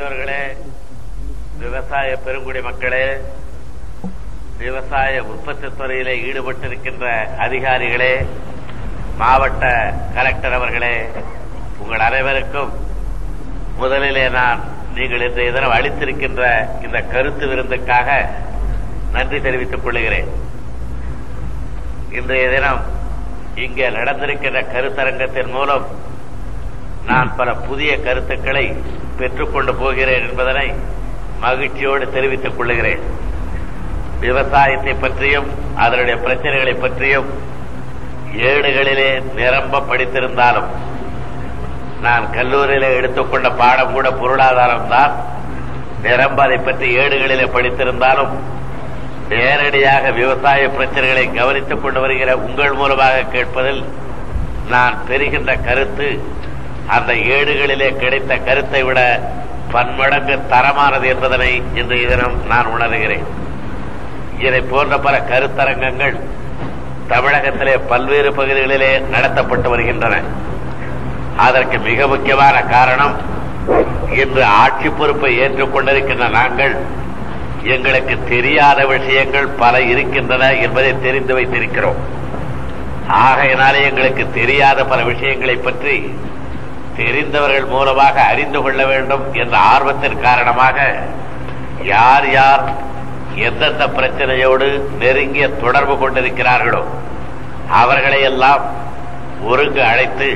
பெரியோர்களே விவசாய பெருங்குடி மக்களே விவசாய உற்பத்தி துறையிலே ஈடுபட்டிருக்கின்ற அதிகாரிகளே மாவட்ட கலெக்டர் அவர்களே உங்கள் அனைவருக்கும் முதலிலே நான் நீங்கள் இன்றைய தினம் அளித்திருக்கின்ற இந்த கருத்து விருந்துக்காக நன்றி தெரிவித்துக் கொள்கிறேன். இன்றைய தினம் இங்கே நடந்திருக்கின்ற கருத்தரங்கத்தின் மூலம் நான் பல புதிய கருத்துக்களை பெற்றுக்கொண்டு போகிறேன் என்பதனை மகிழ்ச்சியோடு தெரிவித்துக் கொள்கிறேன் விவசாயத்தை பற்றியும் அதனுடைய பிரச்சனைகளை பற்றியும் ஏடுகளிலே நிரம்ப படித்திருந்தாலும் நான் கல்லூரியிலே எடுத்துக்கொண்ட பாடம் கூட பொருளாதாரம் தான். நிரம்ப அதை பற்றி ஏடுகளிலே படித்திருந்தாலும் நேரடியாக விவசாய பிரச்சனைகளை கவனித்துக் கொண்டு வருகிற உங்கள் மூலமாக கேட்பதில் நான் பெறுகின்ற கருத்து அந்த ஏடுகளிலே கிடைத்த கருத்தை விட பன்மடங்கு தரமானது என்பதனை இன்றைய தினம் நான் உணர்கிறேன். இதை போன்ற பல கருத்தரங்கங்கள் தமிழகத்திலே பல்வேறு பகுதிகளிலே நடத்தப்பட்டு வருகின்றன. அதற்கு மிக முக்கியமான காரணம் இன்று ஆட்சி பொறுப்பை ஏற்றுக் கொண்டிருக்கின்ற நாங்கள் எங்களுக்கு தெரியாத விஷயங்கள் பல இருக்கின்றன என்பதை தெரிந்து வைத்திருக்கிறோம். ஆகையினாலே எங்களுக்கு தெரியாத பல விஷயங்களை பற்றி தெரிந்தவர்கள் மூலமாக அறிந்து கொள்ள வேண்டும் என்ற ஆர்வத்தின் காரணமாக யார் யார் எந்தெந்த பிரச்சனையோடு நெருங்கிய தொடர்பு கொண்டிருக்கிறார்களோ அவர்களையெல்லாம் ஒருங்கு அழைத்து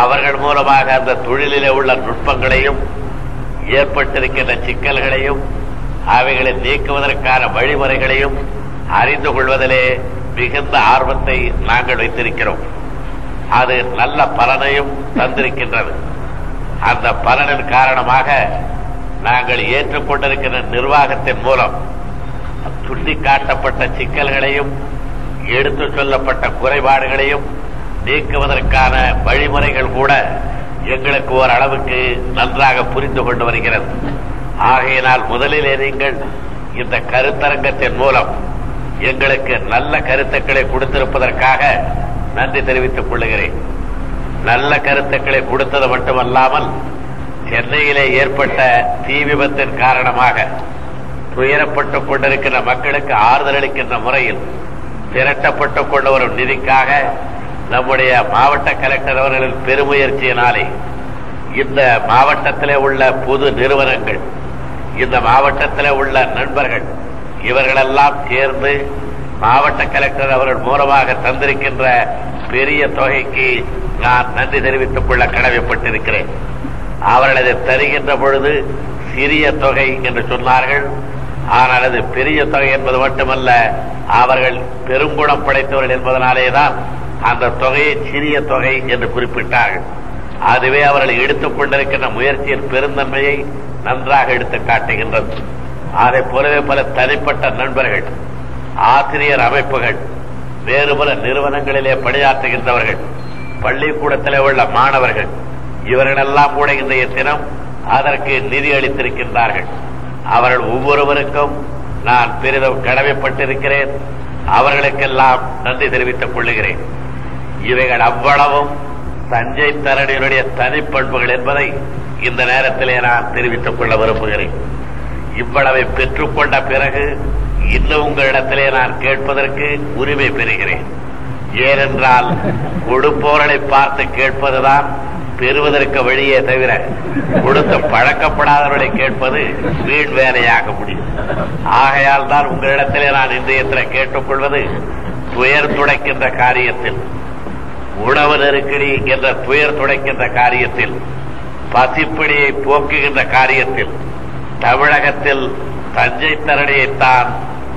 அவர்கள் மூலமாக அந்த தொழிலிலே உள்ள நுட்பங்களையும் ஏற்பட்டிருக்கின்ற சிக்கல்களையும் அவைகளை நீக்குவதற்கான வழிமுறைகளையும் அறிந்து கொள்வதிலே மிகுந்த ஆர்வத்தை நாங்கள் வைத்திருக்கிறோம். அது நல்ல பலனையும் தந்திருக்கின்றது. அந்த பலனின் காரணமாக நாங்கள் ஏற்றுக்கொண்டிருக்கிற நிர்வாகத்தின் மூலம் சுட்டிக்காட்டப்பட்ட சிக்கல்களையும் எடுத்து சொல்லப்பட்ட குறைபாடுகளையும் நீக்குவதற்கான வழிமுறைகள் கூட எங்களுக்கு ஓரளவுக்கு நன்றாக புரிந்து கொண்டு வருகிறது. ஆகையினால் முதலிலே நீங்கள் இந்த கருத்தரங்கத்தின் மூலம் எங்களுக்கு நல்ல கருத்துக்களை கொடுத்திருப்பதற்காக நன்றி தெரிவித்துக் கொள்ளுகிறேன். நல்ல கருத்துக்களை கொடுத்தது மட்டுமல்லாமல் சென்னையிலே ஏற்பட்ட தீ விபத்தின் காரணமாக துயரப்பட்டுக் கொண்டிருக்கின்ற மக்களுக்கு ஆறுதல் அளிக்கின்ற முறையில் திரட்டப்பட்டுக் கொண்டு வரும் நிதிக்காக நம்முடைய மாவட்ட கலெக்டர் அவர்களின் பெருமுயற்சியினாலே இந்த மாவட்டத்திலே உள்ள பொது நிறுவனங்கள் இந்த மாவட்டத்திலே உள்ள நண்பர்கள் இவர்களெல்லாம் சேர்ந்து மாவட்ட கலெக்டர் அவர்கள் மூலமாக தந்திருக்கின்ற பெரிய தொகைக்கு நான் நன்றி தெரிவித்துக் கொள்ள கடமைப்பட்டிருக்கிறேன். அவர்கள் அதை தருகின்ற பொழுது சிறிய தொகை என்று சொன்னார்கள். ஆனால் அது பெரிய தொகை என்பது மட்டுமல்ல அவர்கள் பெருங்குணம் படைத்தவர்கள் என்பதனாலேதான் அந்த தொகையை சிறிய தொகை என்று குறிப்பிட்டார்கள். அதுவே அவர்கள் எடுத்துக் கொண்டிருக்கின்ற முயற்சியின் பெருந்தன்மையை நன்றாக எடுத்து காட்டுகின்றது. அதை போலவே பல தனிப்பட்ட நண்பர்கள் ஆசிரியர் அமைப்புகள் வேறு பல நிறுவனங்களிலே பணியாற்றுகின்றவர்கள் பள்ளிக்கூடத்திலே உள்ள மாணவர்கள் இவர்களெல்லாம் கூட இன்றைய தினம் அதற்கு நிதி அளித்திருக்கின்றார்கள். அவர்கள் ஒவ்வொருவருக்கும் நான் பெரிதும் கடமைப்பட்டிருக்கிறேன். அவர்களுக்கெல்லாம் நன்றி தெரிவித்துக் கொள்ளுகிறேன். இவைகள் அவ்வளவும் தஞ்சை தரணியினுடைய தனிப்பண்புகள் என்பதை இந்த நேரத்திலே நான் தெரிவித்துக் கொள்ள விரும்புகிறேன். இவ்வளவை பெற்றுக்கொண்ட பிறகு இன்னும் உங்களிடத்திலே நான் கேட்பதற்கு உரிமை பெறுகிறேன். ஏனென்றால் கொடுப்பவர்களை பார்த்து கேட்பதுதான் பெறுவதற்கு வழியே தவிர கொடுத்து பழக்கப்படாதவர்களை கேட்பது வீண் வேலையாக முடியும். ஆகையால் தான் உங்களிடத்திலே நான் இன்றையத்தில் கேட்டுக்கொள்வது துயர் துடைக்கின்ற காரியத்தில் உணவு நெருக்கடி என்ற துயர் துடைக்கின்ற காரியத்தில் பசிப்பிடியை போக்குகின்ற காரியத்தில் தமிழகத்தில் தஞ்சை தரணியைத்தான்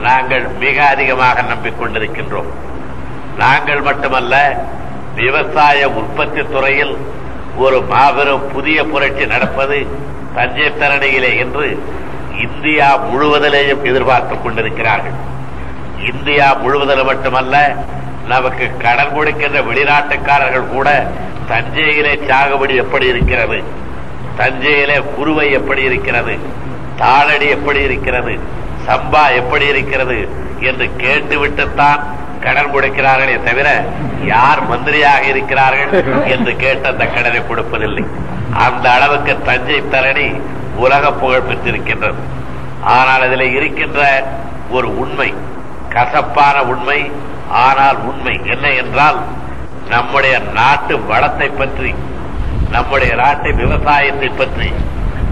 நாங்கள் மிக அதிகமாக நம்பிக்கொண்டிருக்கின்றோம். நாங்கள் மட்டுமல்ல விவசாய உற்பத்தி துறையில் ஒரு மாபெரும் புதிய புரட்சி நடப்பது தஞ்சை தரணியிலே என்று இந்தியா முழுவதிலேயும் எதிர்பார்த்துக் கொண்டிருக்கிறார்கள். இந்தியா முழுவதில் மட்டுமல்ல நமக்கு கடன் கொடுக்கின்ற வெளிநாட்டுக்காரர்கள் கூட தஞ்சையிலே சாகுபடி எப்படி இருக்கிறது? தஞ்சையிலே குருவை எப்படி இருக்கிறது? தாளடி எப்படி இருக்கிறது? சம்பா எப்படி இருக்கிறது என்று கேட்டுவிட்டுத்தான் கடன் கொடுக்கிறார்களே தவிர யார் மந்திரியாக இருக்கிறார்கள் என்று கேட்டு அந்த கடனை கொடுப்பதில்லை. அந்த அளவுக்கு தஞ்சை தரணி உலக புகழ் பெற்றிருக்கின்றது. ஆனால் அதில் இருக்கின்ற ஒரு உண்மை கசப்பான உண்மை ஆனால் உண்மை என்ன என்றால் நம்முடைய நாட்டு வளத்தை பற்றி நம்முடைய நாட்டு விவசாயத்தை பற்றி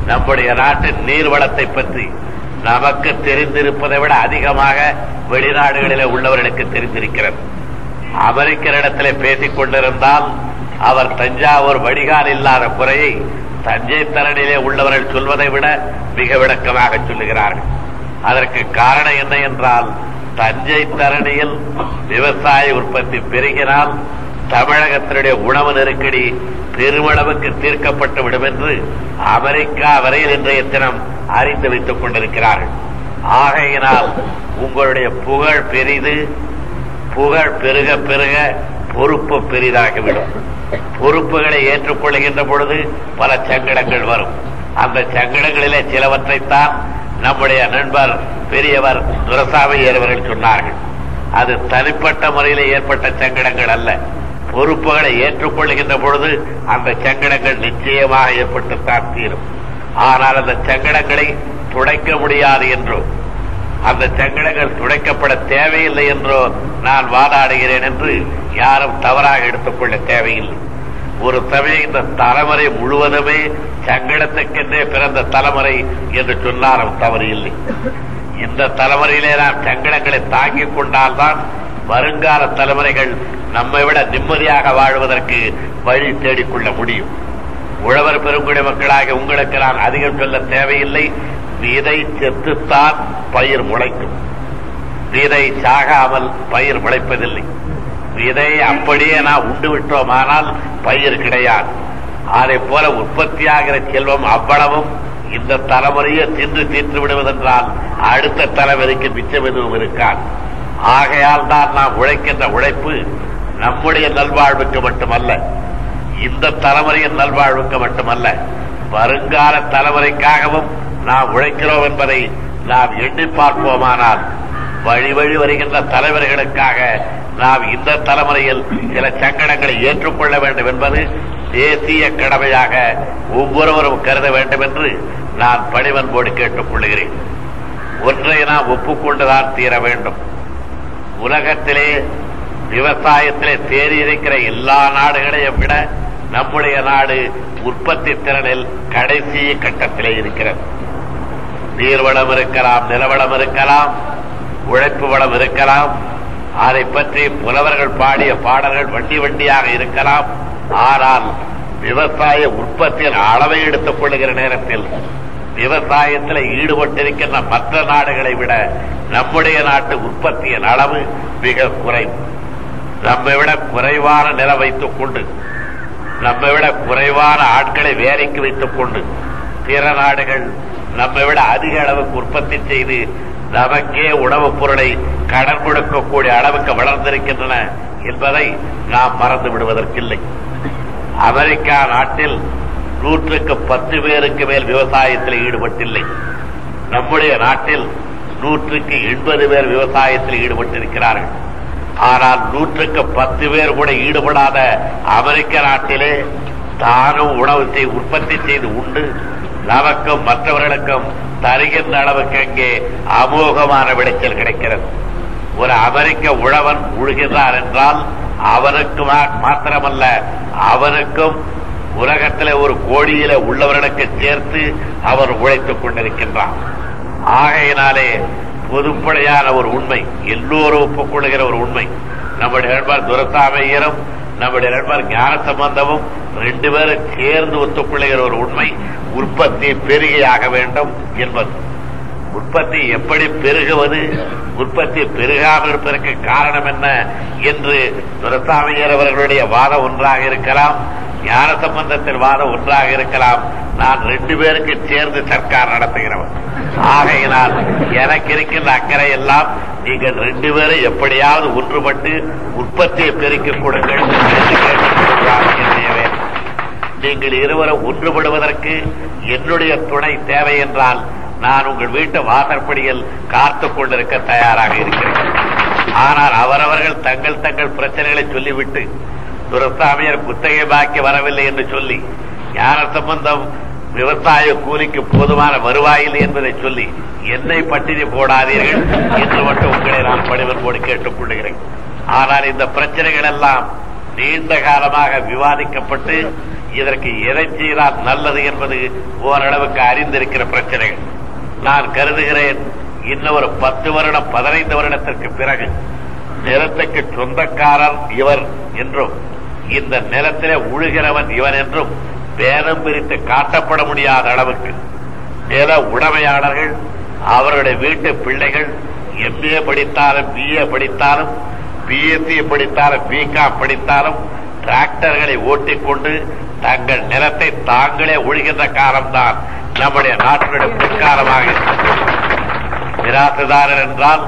நம்முடைய நாட்டு நீர்வளத்தை பற்றி நமக்கு தெரிந்திருப்பதை விட அதிகமாக வெளிநாடுகளிலே உள்ளவர்களுக்கு தெரிந்திருக்கிறது. அமெரிக்கரிடத்திலே பேசிக் கொண்டிருந்தால் அவர் தஞ்சாவூர் வடிகால் இல்லாத குறையை தஞ்சை தரணிலே உள்ளவர்கள் சொல்வதை விட மிக விளக்கமாக சொல்லுகிறார்கள். அதற்கு காரணம் என்ன என்றால் தஞ்சை தரணியில் விவசாய உற்பத்தி பெருகினால் தமிழகத்தினுடைய உணவு நெருக்கடி பெருமளவுக்கு தீர்க்கப்பட்டு விடும் என்று அமெரிக்கா வரையில் இன்றைய தினம் அறிந்து வைத்துக் கொண்டிருக்கிறார்கள். ஆகையினால் உங்களுடைய புகழ் பெரிது புகழ் பெருக பெருக பொறுப்பு பெரிதாகிவிடும். பொறுப்புகளை ஏற்றுக்கொள்கின்ற பொழுது பல சங்கடங்கள் வரும். அந்த சங்கடங்களிலே சிலவற்றைத்தான் நம்முடைய நண்பர் பெரியவர் துரசாமி ஏறுவர்கள் சொன்னார்கள். அது தனிப்பட்ட முறையில் ஏற்பட்ட சங்கடங்கள் அல்ல. பொறுப்புகளை ஏற்றுக்கொள்கின்ற பொழுது அந்த சங்கடங்கள் நிச்சயமாக ஏற்பட்டுத்தான் தீரும். ஆனால் அந்த சங்கடங்களை துடைக்க முடியாது என்றோ அந்த சங்கடங்கள் துடைக்கப்பட தேவையில்லை என்றோ நான் வாதாடுகிறேன் என்று யாரும் தவறாக எடுத்துக்கொள்ள தேவையில்லை. ஒரு சமயம் இந்த தலைமுறை முழுவதுமே சங்கடத்துக்கென்றே பிறந்த தலைமுறை என்று சொன்னாலும் தவறு இல்லை. இந்த தலைமுறையிலே நாம் சங்கடங்களை தாங்கிக் கொண்டால்தான் வருங்கால தலைமுறைகள் நம்மை விட நிம்மதியாக வாழ்வதற்கு வழி தேடிக்கொள்ள முடியும். உழவர் பெருங்குடி மக்களாக உங்களுக்கு நான் அதிகம் சொல்ல தேவையில்லை. விதை செத்துத்தான் பயிர் முளைக்கும். விதை சாகாமல் பயிர் முளைப்பதில்லை. விதை அப்படியே நான் உண்டு விட்டோமானால் பயிர் கிடையாது. அதை போல உற்பத்தியாகிற செல்வம் அவ்வளவும் இந்த தலைமுறையை தின்று தீர்த்து விடுவதென்றால் அடுத்த தலைமுறைக்கு மிச்சம் எதுவும் இருக்காது. ஆகையால் தான் நாம் உழைக்கின்ற உழைப்பு நம்முடைய நல்வாழ்வுக்கு மட்டுமல்ல இந்த தலைமுறையின் நல்வாழ்வுக்கு மட்டுமல்ல வருங்கால தலைமுறைக்காகவும் நாம் உழைக்கிறோம் என்பதை நாம் எண்ணி பார்ப்போமானால் வழி வழி வருகின்ற தலைவர்களுக்காக நாம் இந்த தலைமுறையில் சில சங்கடங்களை ஏற்றுக்கொள்ள வேண்டும் என்பது தேசிய கடமையாக ஒவ்வொருவரும் கருத வேண்டும் என்று நான் பணிவன்போடு கேட்டுக் கொள்கிறேன் ஒன்றை நாம் ஒப்புக்கொண்டுதான் தீர வேண்டும். உலகத்திலே விவசாயத்திலே தேறி இருக்கிற எல்லா நாடுகளையும் விட நம்முடைய நாடு உற்பத்தி திறனில் கடைசி கட்டத்திலே இருக்கிறது. நீர்வளம் இருக்கலாம் நிலவளம் இருக்கலாம் உழைப்பு வளம் இருக்கலாம் அதை பற்றி புலவர்கள் பாடிய பாடல்கள் வண்டி வண்டியாக இருக்கலாம். ஆனால் விவசாய உற்பத்தியின் அளவை எடுத்துக் கொள்ளுகிற நேரத்தில் விவசாயத்தில் ஈடுபட்டிருக்கின்ற மற்ற நாடுகளை விட நம்முடைய நாட்டு உற்பத்தியின் அளவு மிக குறைவு. நம்மை விட குறைவான நிலம் வைத்துக் கொண்டு நம்மை விட குறைவான ஆட்களை வேலைக்கு வைத்துக் கொண்டு பிற நாடுகள் நம்மை விட அதிக அளவுக்கு உற்பத்தி செய்து நமக்கே உணவுப் பொருளை கடன் கொடுக்கக்கூடிய அளவுக்கு வளர்ந்திருக்கின்றன என்பதை நாம் மறந்து விடுவதற்கில்லை. அமெரிக்கா நாட்டில் நூற்றுக்கு பத்து பேருக்கு மேல் விவசாயத்தில் ஈடுபட்டில்லை. நம்முடைய நாட்டில் நூற்றுக்கு எண்பது பேர் விவசாயத்தில் ஈடுபட்டிருக்கிறார்கள். ஆனால் நூற்றுக்கு பத்து பேர் கூட ஈடுபடாத அமெரிக்க நாட்டிலே தானும் உணவத்தை உற்பத்தி செய்து உண்டு. நமக்கும் மற்றவர்களுக்கும் தருகின்ற அளவுக்கு அங்கே அமோகமான விளைச்சல் கிடைக்கிறது. ஒரு அமெரிக்க உழவன் உழுகிறார் என்றால் அவனுக்கு மாத்திரமல்ல அவனுக்கும் உலகத்தில் ஒரு கோடியில உள்ளவர்களுக்கு சேர்த்து அவர் உழைத்துக் கொண்டிருக்கின்றார். ஆகையினாலே பொதுப்படையான ஒரு உண்மை எல்லோரும் ஒப்புக்கொள்கிற ஒரு உண்மை. நம்முடைய நண்பர் துரசாமையரும் நம்முடைய நண்பர் ஞான சம்பந்தமும் ரெண்டு பேரும் சேர்ந்து ஒத்துக்கொள்கிற ஒரு உண்மை. உற்பத்தி பெருகியாக வேண்டும் என்பது. உற்பத்தி எப்படி பெருகுவது? உற்பத்தி பெருகாமல் இருப்பதற்கு காரணம் என்ன என்று துரசாமியர் அவர்களுடைய வாதம் ஒன்றாக இருக்கலாம் ஞான சம்பந்தத்தின் வாதம் ஒன்றாக இருக்கலாம். நான் ரெண்டு பேருக்கு சேர்ந்து சர்க்கார் நடத்துகிறவன். ஆகையினால் எனக்கு இருக்கின்ற அக்கறை எல்லாம் நீங்கள் ரெண்டு பேரும் எப்படியாவது ஒன்றுபட்டு உற்பத்தியை பெருக்கிக் கொடுங்கள் நீங்கள் இருவரும் ஒன்றுபடுவதற்கு என்னுடைய துணை தேவை என்றால் நான் உங்கள் வீட்டு வாசற்படியில் காத்துக் கொண்டிருக்க தயாராக இருக்கிறேன். ஆனால் அவரவர்கள் தங்கள் தங்கள் பிரச்சனைகளை சொல்லிவிட்டு துரசாமியர் குத்தகை பாக்கி வரவில்லை என்று சொல்லி ஞான சம்பந்தம் விவசாய கூலிக்கு போதுமான வருவாயில்லை என்பதை சொல்லி என்னை பட்டினி போடாதீர்கள் என்று மட்டும் உங்களை நான் பணிவன்போடு கேட்டுக் கொள்கிறேன். ஆனால் இந்த பிரச்சனைகள் எல்லாம் நீண்ட காலமாக விவாதிக்கப்பட்டு இதற்கு எதை செய்தால் நல்லது என்பது ஓரளவுக்கு அறிந்திருக்கிற பிரச்சனைகள். நான் கருதுகிறேன். இன்னும் ஒரு பத்து வருடம் பதினைந்து வருடத்திற்கு பிறகு நிலத்துக்கு சொந்தக்காரர் இவர் என்றும் இந்த நிலத்திலே உழுகிறவன் இவன் என்றும் பேதம் பிரித்து காட்டப்பட முடியாத அளவுக்கு நில உடைமையாளர்கள் அவருடைய வீட்டு பிள்ளைகள் எம்ஏ படித்தாலும் பிஏ படித்தாலும் பிஎஸ்சி படித்தாலும் பிகாம் படித்தாலும் டிராக்டர்களை ஓட்டிக்கொண்டு தங்கள் நிலத்தை தாங்களே ஒழிகின்ற காலம்தான் நம்முடைய நாட்டினுடைய பிற்காலமாக மிராசுதாரர் என்றால்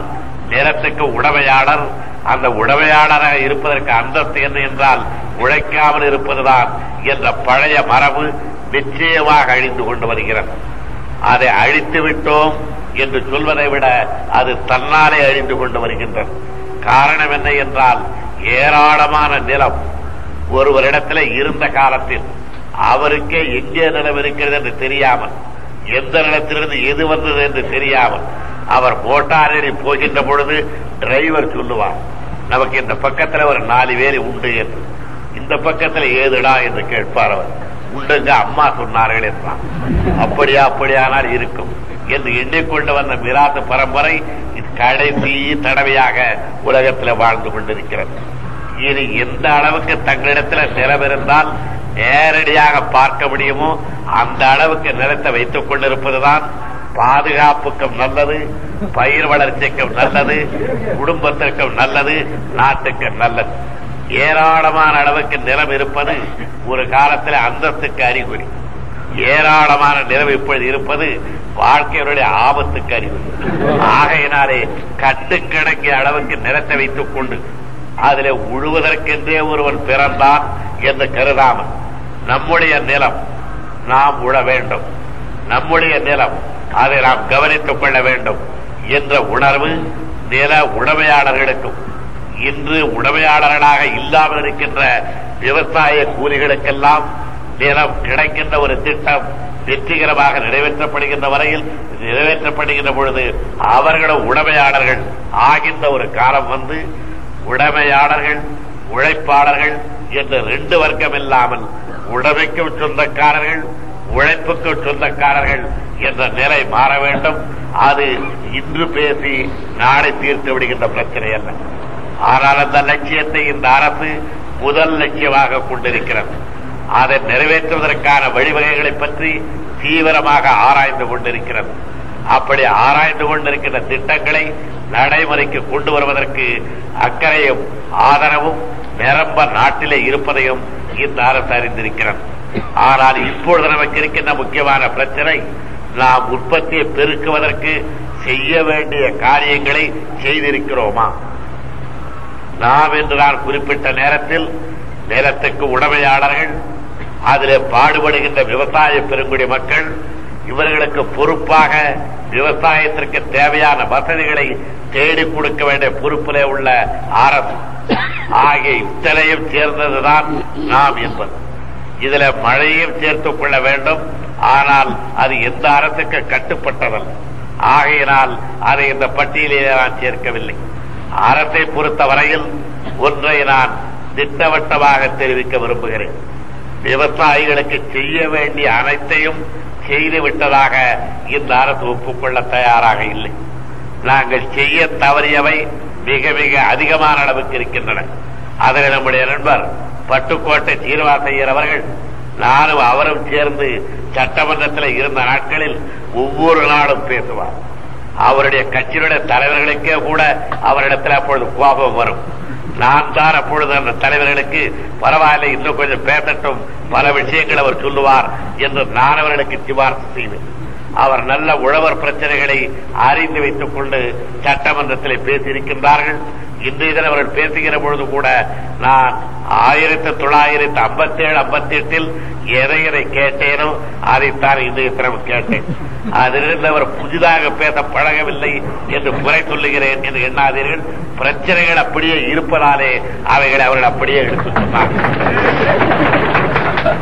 நிலத்துக்கு உடமையாளர் அந்த உடமையாளராக இருப்பதற்கு அந்தஸ்து என்ன என்றால் உழைக்காமல் இருப்பதுதான் என்ற பழைய மரபு நிச்சயமாக அழிந்து கொண்டு வருகிறது. அதை அழித்து விட்டோம் என்று சொல்வதை விட அது தன்னாலே அழிந்து கொண்டு வருகின்றது. காரணம் என்ன என்றால் ஏராளமான நிலம் ஒருவரிடத்தில் இருந்த காலத்தில் அவருக்கே எங்கே நிலம் இருக்கிறது என்று தெரியாமல் எந்த நிலத்திலிருந்து எது வந்தது என்று தெரியாமல் அவர் மோட்டாரில் போகின்ற பொழுது டிரைவர் சொல்லுவார் நமக்கு இந்த பக்கத்தில் ஒரு நாலு பேர் உண்டு என்று. இந்த பக்கத்தில் ஏதுடா என்று கேட்பார் அவர். உண்டுங்க அம்மா சொன்னார்கள் என்றான். அப்படியா அப்படியானால் இருக்கும் என்று எண்ணிக்கொண்டு வந்த மிராத்து பரம்பரை கடைசி தடவையாக உலகத்தில் வாழ்ந்து கொண்டிருக்கிறது. இது எந்த அளவுக்கு தங்களிடத்தில் நிலம் இருந்தால் நேரடியாக பார்க்க முடியுமோ அந்த அளவுக்கு நிலத்தை வைத்துக் கொண்டிருப்பதுதான் பாதுகாப்புக்கும் நல்லது பயிர் வளர்ச்சிக்கும் நல்லது குடும்பத்திற்கும் நல்லது நாட்டுக்கு நல்லது. ஏராளமான அளவுக்கு நிலம் இருப்பது ஒரு காலத்தில் அந்தஸ்துக்கு அறிகுறி. ஏராளமான நிலம் இப்பொழுது இருப்பது வாழ்க்கையினுடைய ஆபத்துக்கு அறிகுறி. ஆகையினாலே கட்டுக்கணக்கிய அளவுக்கு நிலத்தை வைத்துக் கொண்டு அதிலே உழுவதற்கென்றே ஒருவன் பிறந்தான் என்று கருதாமல் நம்முடைய நிலம் நாம் உழ வேண்டும். நம்முடைய நிலம் அதை நாம் கவனித்துக் கொள்ள வேண்டும் என்ற உணர்வு நில உடைமையாளர்களுக்கும் இன்று உடைமையாளர்களாக இல்லாமல் இருக்கின்ற விவசாய கூலிகளுக்கெல்லாம் நிலம் கிடைக்கின்ற ஒரு திட்டம் வெற்றிகரமாக நிறைவேற்றப்படுகின்ற வரையில் நிறைவேற்றப்படுகின்ற பொழுது அவர்களும் உடைமையாளர்கள் ஆகின்ற ஒரு காலம் வந்து உடைமையாளர்கள் உழைப்பாளர்கள் என்ற ரெண்டு வர்க்கம் இல்லாமல் உடைமைக்கும் சொந்தக்காரர்கள் உழைப்புக்கும் சொந்தக்காரர்கள் என்ற நிலை மாற வேண்டும். அது இன்று பேசி நாளை தீர்த்து விடுகின்ற பிரச்சனை அல்ல. ஆனால் அந்த லட்சியத்தை இந்த அரசு முதல் லட்சியமாக கொண்டிருக்கிறது. அதை நிறைவேற்றுவதற்கான வழிவகைகளை பற்றி தீவிரமாக ஆராய்ந்து கொண்டிருக்கிறது. அப்படி ஆராய்ந்து கொண்டிருக்கின்ற திட்டங்களை நடைமுறைக்கு கொண்டு வருவதற்கு அக்கறையும் ஆதரவும் நிரம்ப நாட்டிலே இருப்பதையும் இந்த அரசு அறிந்திருக்கிறது. ஆனால் இப்பொழுது நமக்கு இருக்கின்ற முக்கியமான பிரச்சனை நாம் உற்பத்தியை பெருக்குவதற்கு செய்ய வேண்டிய காரியங்களை செய்திருக்கிறோமா? நாம் என்று நான் குறிப்பிட்ட நேரத்தில் நிலத்துக்கு உடமையாளர்கள் அதில் பாடுபடுகின்ற விவசாய பெருங்குடி மக்கள் இவர்களுக்கு பொறுப்பாக விவசாயத்திற்கு தேவையான வசதிகளை தேடிக் கொடுக்க வேண்டிய பொறுப்பிலே உள்ள அரசு ஆகிய இத்தனையும் சேர்ந்ததுதான் நாம் என்பது. இதுல மழையும் சேர்த்துக் கொள்ள வேண்டும். ஆனால் அது எந்த அரசுக்கு கட்டுப்பட்டதல்ல. ஆகையினால் அதை இந்த பட்டியலிலே நான் சேர்க்கவில்லை. அரசை பொறுத்த வரையில் ஒன்றை நான் திட்டவட்டமாக தெரிவிக்க விரும்புகிறேன். விவசாயிகளுக்கு செய்ய வேண்டிய அனைத்தையும் செய்து விட்டதாக இந்த அரசு ஒப்புக்கொள்ள தயாராக இல்லை. நாங்கள் செய்ய தவறியவை மிக மிக அதிகமான அளவுக்கு இருக்கின்றன. அதில் நம்முடைய நண்பர் பட்டுக்கோட்டை சீனிவாசையர் அவர்கள் நானும் அவரும் சேர்ந்து சட்டமன்றத்தில் இருந்த நாட்களில் ஒவ்வொரு நாளும் பேசுவார். அவருடைய கட்சியினுடைய தலைவர்களுக்கே கூட அவரிடத்தில் அப்பொழுது கோபம் வரும். நான் தான் அப்பொழுது அந்த தலைவர்களுக்கு பரவாயில்லை இன்னும் கொஞ்சம் பேசட்டும் பல விஷயங்கள் அவர் சொல்லுவார் என்று நான் அவர்களுக்கு சிபார்சு செய்தேன் அவர் நல்ல உழவர் பிரச்சனைகளை அறிந்து வைத்துக் கொண்டு சட்டமன்றத்தில் பேசியிருக்கின்றார்கள். இன்றைய தினம் அவர்கள் பேசுகிற பொழுது கூட நான் ஆயிரத்தி தொள்ளாயிரத்தி ஐம்பத்தி ஏழு ஐம்பத்தி எட்டில் எதை எதை கேட்டேனோ அதைத்தான் இன்றைய தினம் கேட்டேன். அதிலிருந்து அவர் புதிதாக பேச பழகவில்லை என்று குறை சொல்லுகிறேன் என்று எண்ணாதீர்கள். பிரச்சனைகள் அப்படியே இருப்பதாலே அவைகளை அவர்கள் அப்படியே எடுத்துக் சொன்னார்கள்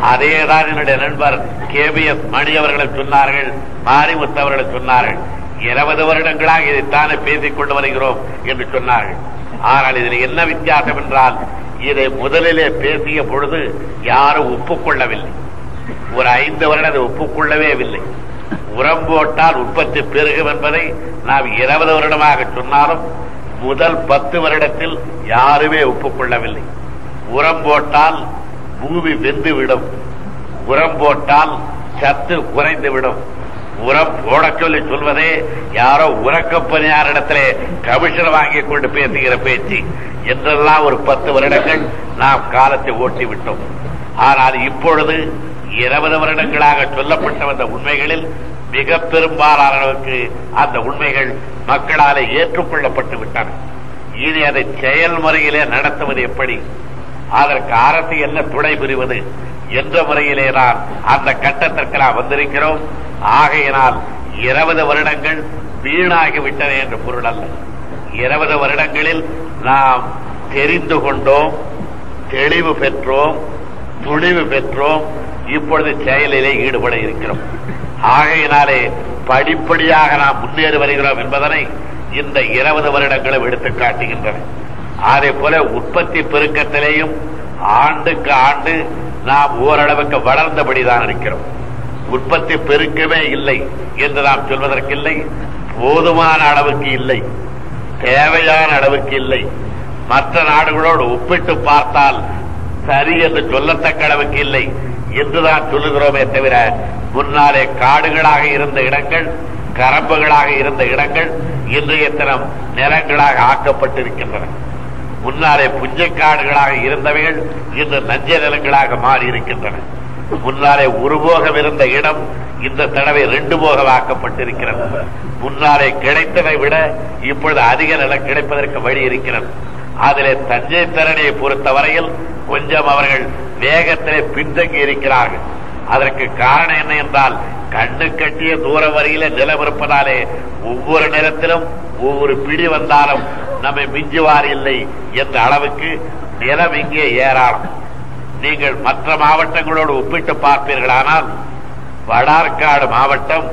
அதேதான் என்னுடைய நண்பர் கே பி எஸ் மணி அவர்களும் சொன்னார்கள் மாரிமுத்து அவர்களும் சொன்னார்கள் இருபது வருடங்களாக இதைத்தானே பேசிக் கொண்டு வருகிறோம் என்று சொன்னார்கள். ஆனால் இதில் என்ன வித்தியாசம் என்றால் இதை முதலிலே பேசிய பொழுது யாரும் ஒப்புக்கொள்ளவில்லை. ஒரு ஐந்து வருடம் அதை ஒப்புக்கொள்ளவே இல்லை. உரம் போட்டால் உற்பத்தி பெருகும் என்பதை நாம் இருபது வருடமாக சொன்னாலும் முதல் பத்து வருடத்தில் யாருமே ஒப்புக்கொள்ளவில்லை. உரம் போட்டால் பூமி வெந்துவிடும். உரம் போட்டால் சத்து குறைந்துவிடும். உரம் போட சொல்லி சொல்வதே யாரோ உறக்க பணியாரிடத்திலே கமிஷன் வாங்கி கொண்டு பேசுகிற பேச்சு. என்றெல்லாம் ஒரு பத்து வருடங்கள் நாம் காலத்தை ஓட்டி விட்டோம் ஆனால் இப்பொழுது இருபது வருடங்களாக சொல்லப்பட்ட வந்த உண்மைகளில் மிக பெரும்பாலானவருக்கு அந்த உண்மைகள் மக்களாலே ஏற்றுக்கொள்ளப்பட்டு விட்டன. இனி அதை செயல்முறையிலே நடத்துவது எப்படி? அதற்கு அரசு என்ன துணை புரிவது? என்ற முறையிலே தான் அந்த கட்டத்திற்கு நாம் வந்திருக்கிறோம்? ஆகையினால் இருபது வருடங்கள் வீணாகிவிட்டன என்ற பொருள் அல்ல இருபது வருடங்களில் நாம் தெரிந்து கொண்டோம் தெளிவு பெற்றோம் துணிவு பெற்றோம் இப்பொழுது செயலிலே ஈடுபட இருக்கிறோம். ஆகையினாலே படிப்படியாக நாம் முன்னேறி வருகிறோம் என்பதனை இந்த இருபது வருடங்களும் எடுத்து காட்டுகின்றன. அதே போல உற்பத்தி பெருக்கத்திலேயும் ஆண்டுக்கு ஆண்டு நாம் ஓரளவுக்கு வளர்ந்தபடிதான் இருக்கிறோம். உற்பத்தி பெருக்கமே இல்லை என்று நாம் சொல்வதற்கில்லை. போதுமான அளவுக்கு இல்லை. தேவையான அளவுக்கு இல்லை. மற்ற நாடுகளோடு ஒப்பிட்டு பார்த்தால் சரி என்று சொல்லத்தக்க அளவுக்கு இல்லை என்றுதான் சொல்லுகிறோமே தவிர முன்னாலே காடுகளாக இருந்த இடங்கள் கரம்புகளாக இருந்த இடங்கள் இன்றைய தினம் நிலங்களாக ஆக்கப்பட்டிருக்கின்றன. முன்னாலே புஞ்சக்காடுகளாக இருந்தவைகள் இன்று நஞ்ச நிலங்களாக மாறி இருக்கின்றன முன்னாலே ஒரு போகம் இருந்த இடம் இந்த தடவை ரெண்டு போகமாக்கப்பட்டிருக்கிறது. முன்னாலே கிடைத்ததை விட இப்பொழுது அதிக நிலம் கிடைப்பதற்கு வழி இருக்கிறது. அதிலே தஞ்சை திறனையை பொறுத்தவரையில் கொஞ்சம் அவர்கள் வேகத்திலே பின்தங்கி இருக்கிறார்கள் அதற்கு காரணம் என்ன என்றால் கண்ணு கட்டிய தூர வரையில நிலம் இருப்பதாலே ஒவ்வொரு நிலத்திலும் ஒவ்வொரு பிடி வந்தாலும் நம்மை மிஞ்சுவார் இல்லை என்ற அளவுக்கு நிலம் இங்கே ஏராளம். நீங்கள் மற்ற மாவட்டங்களோடு ஒப்பிட்டு பார்ப்பீர்களானால் வடார்காடு மாவட்டம்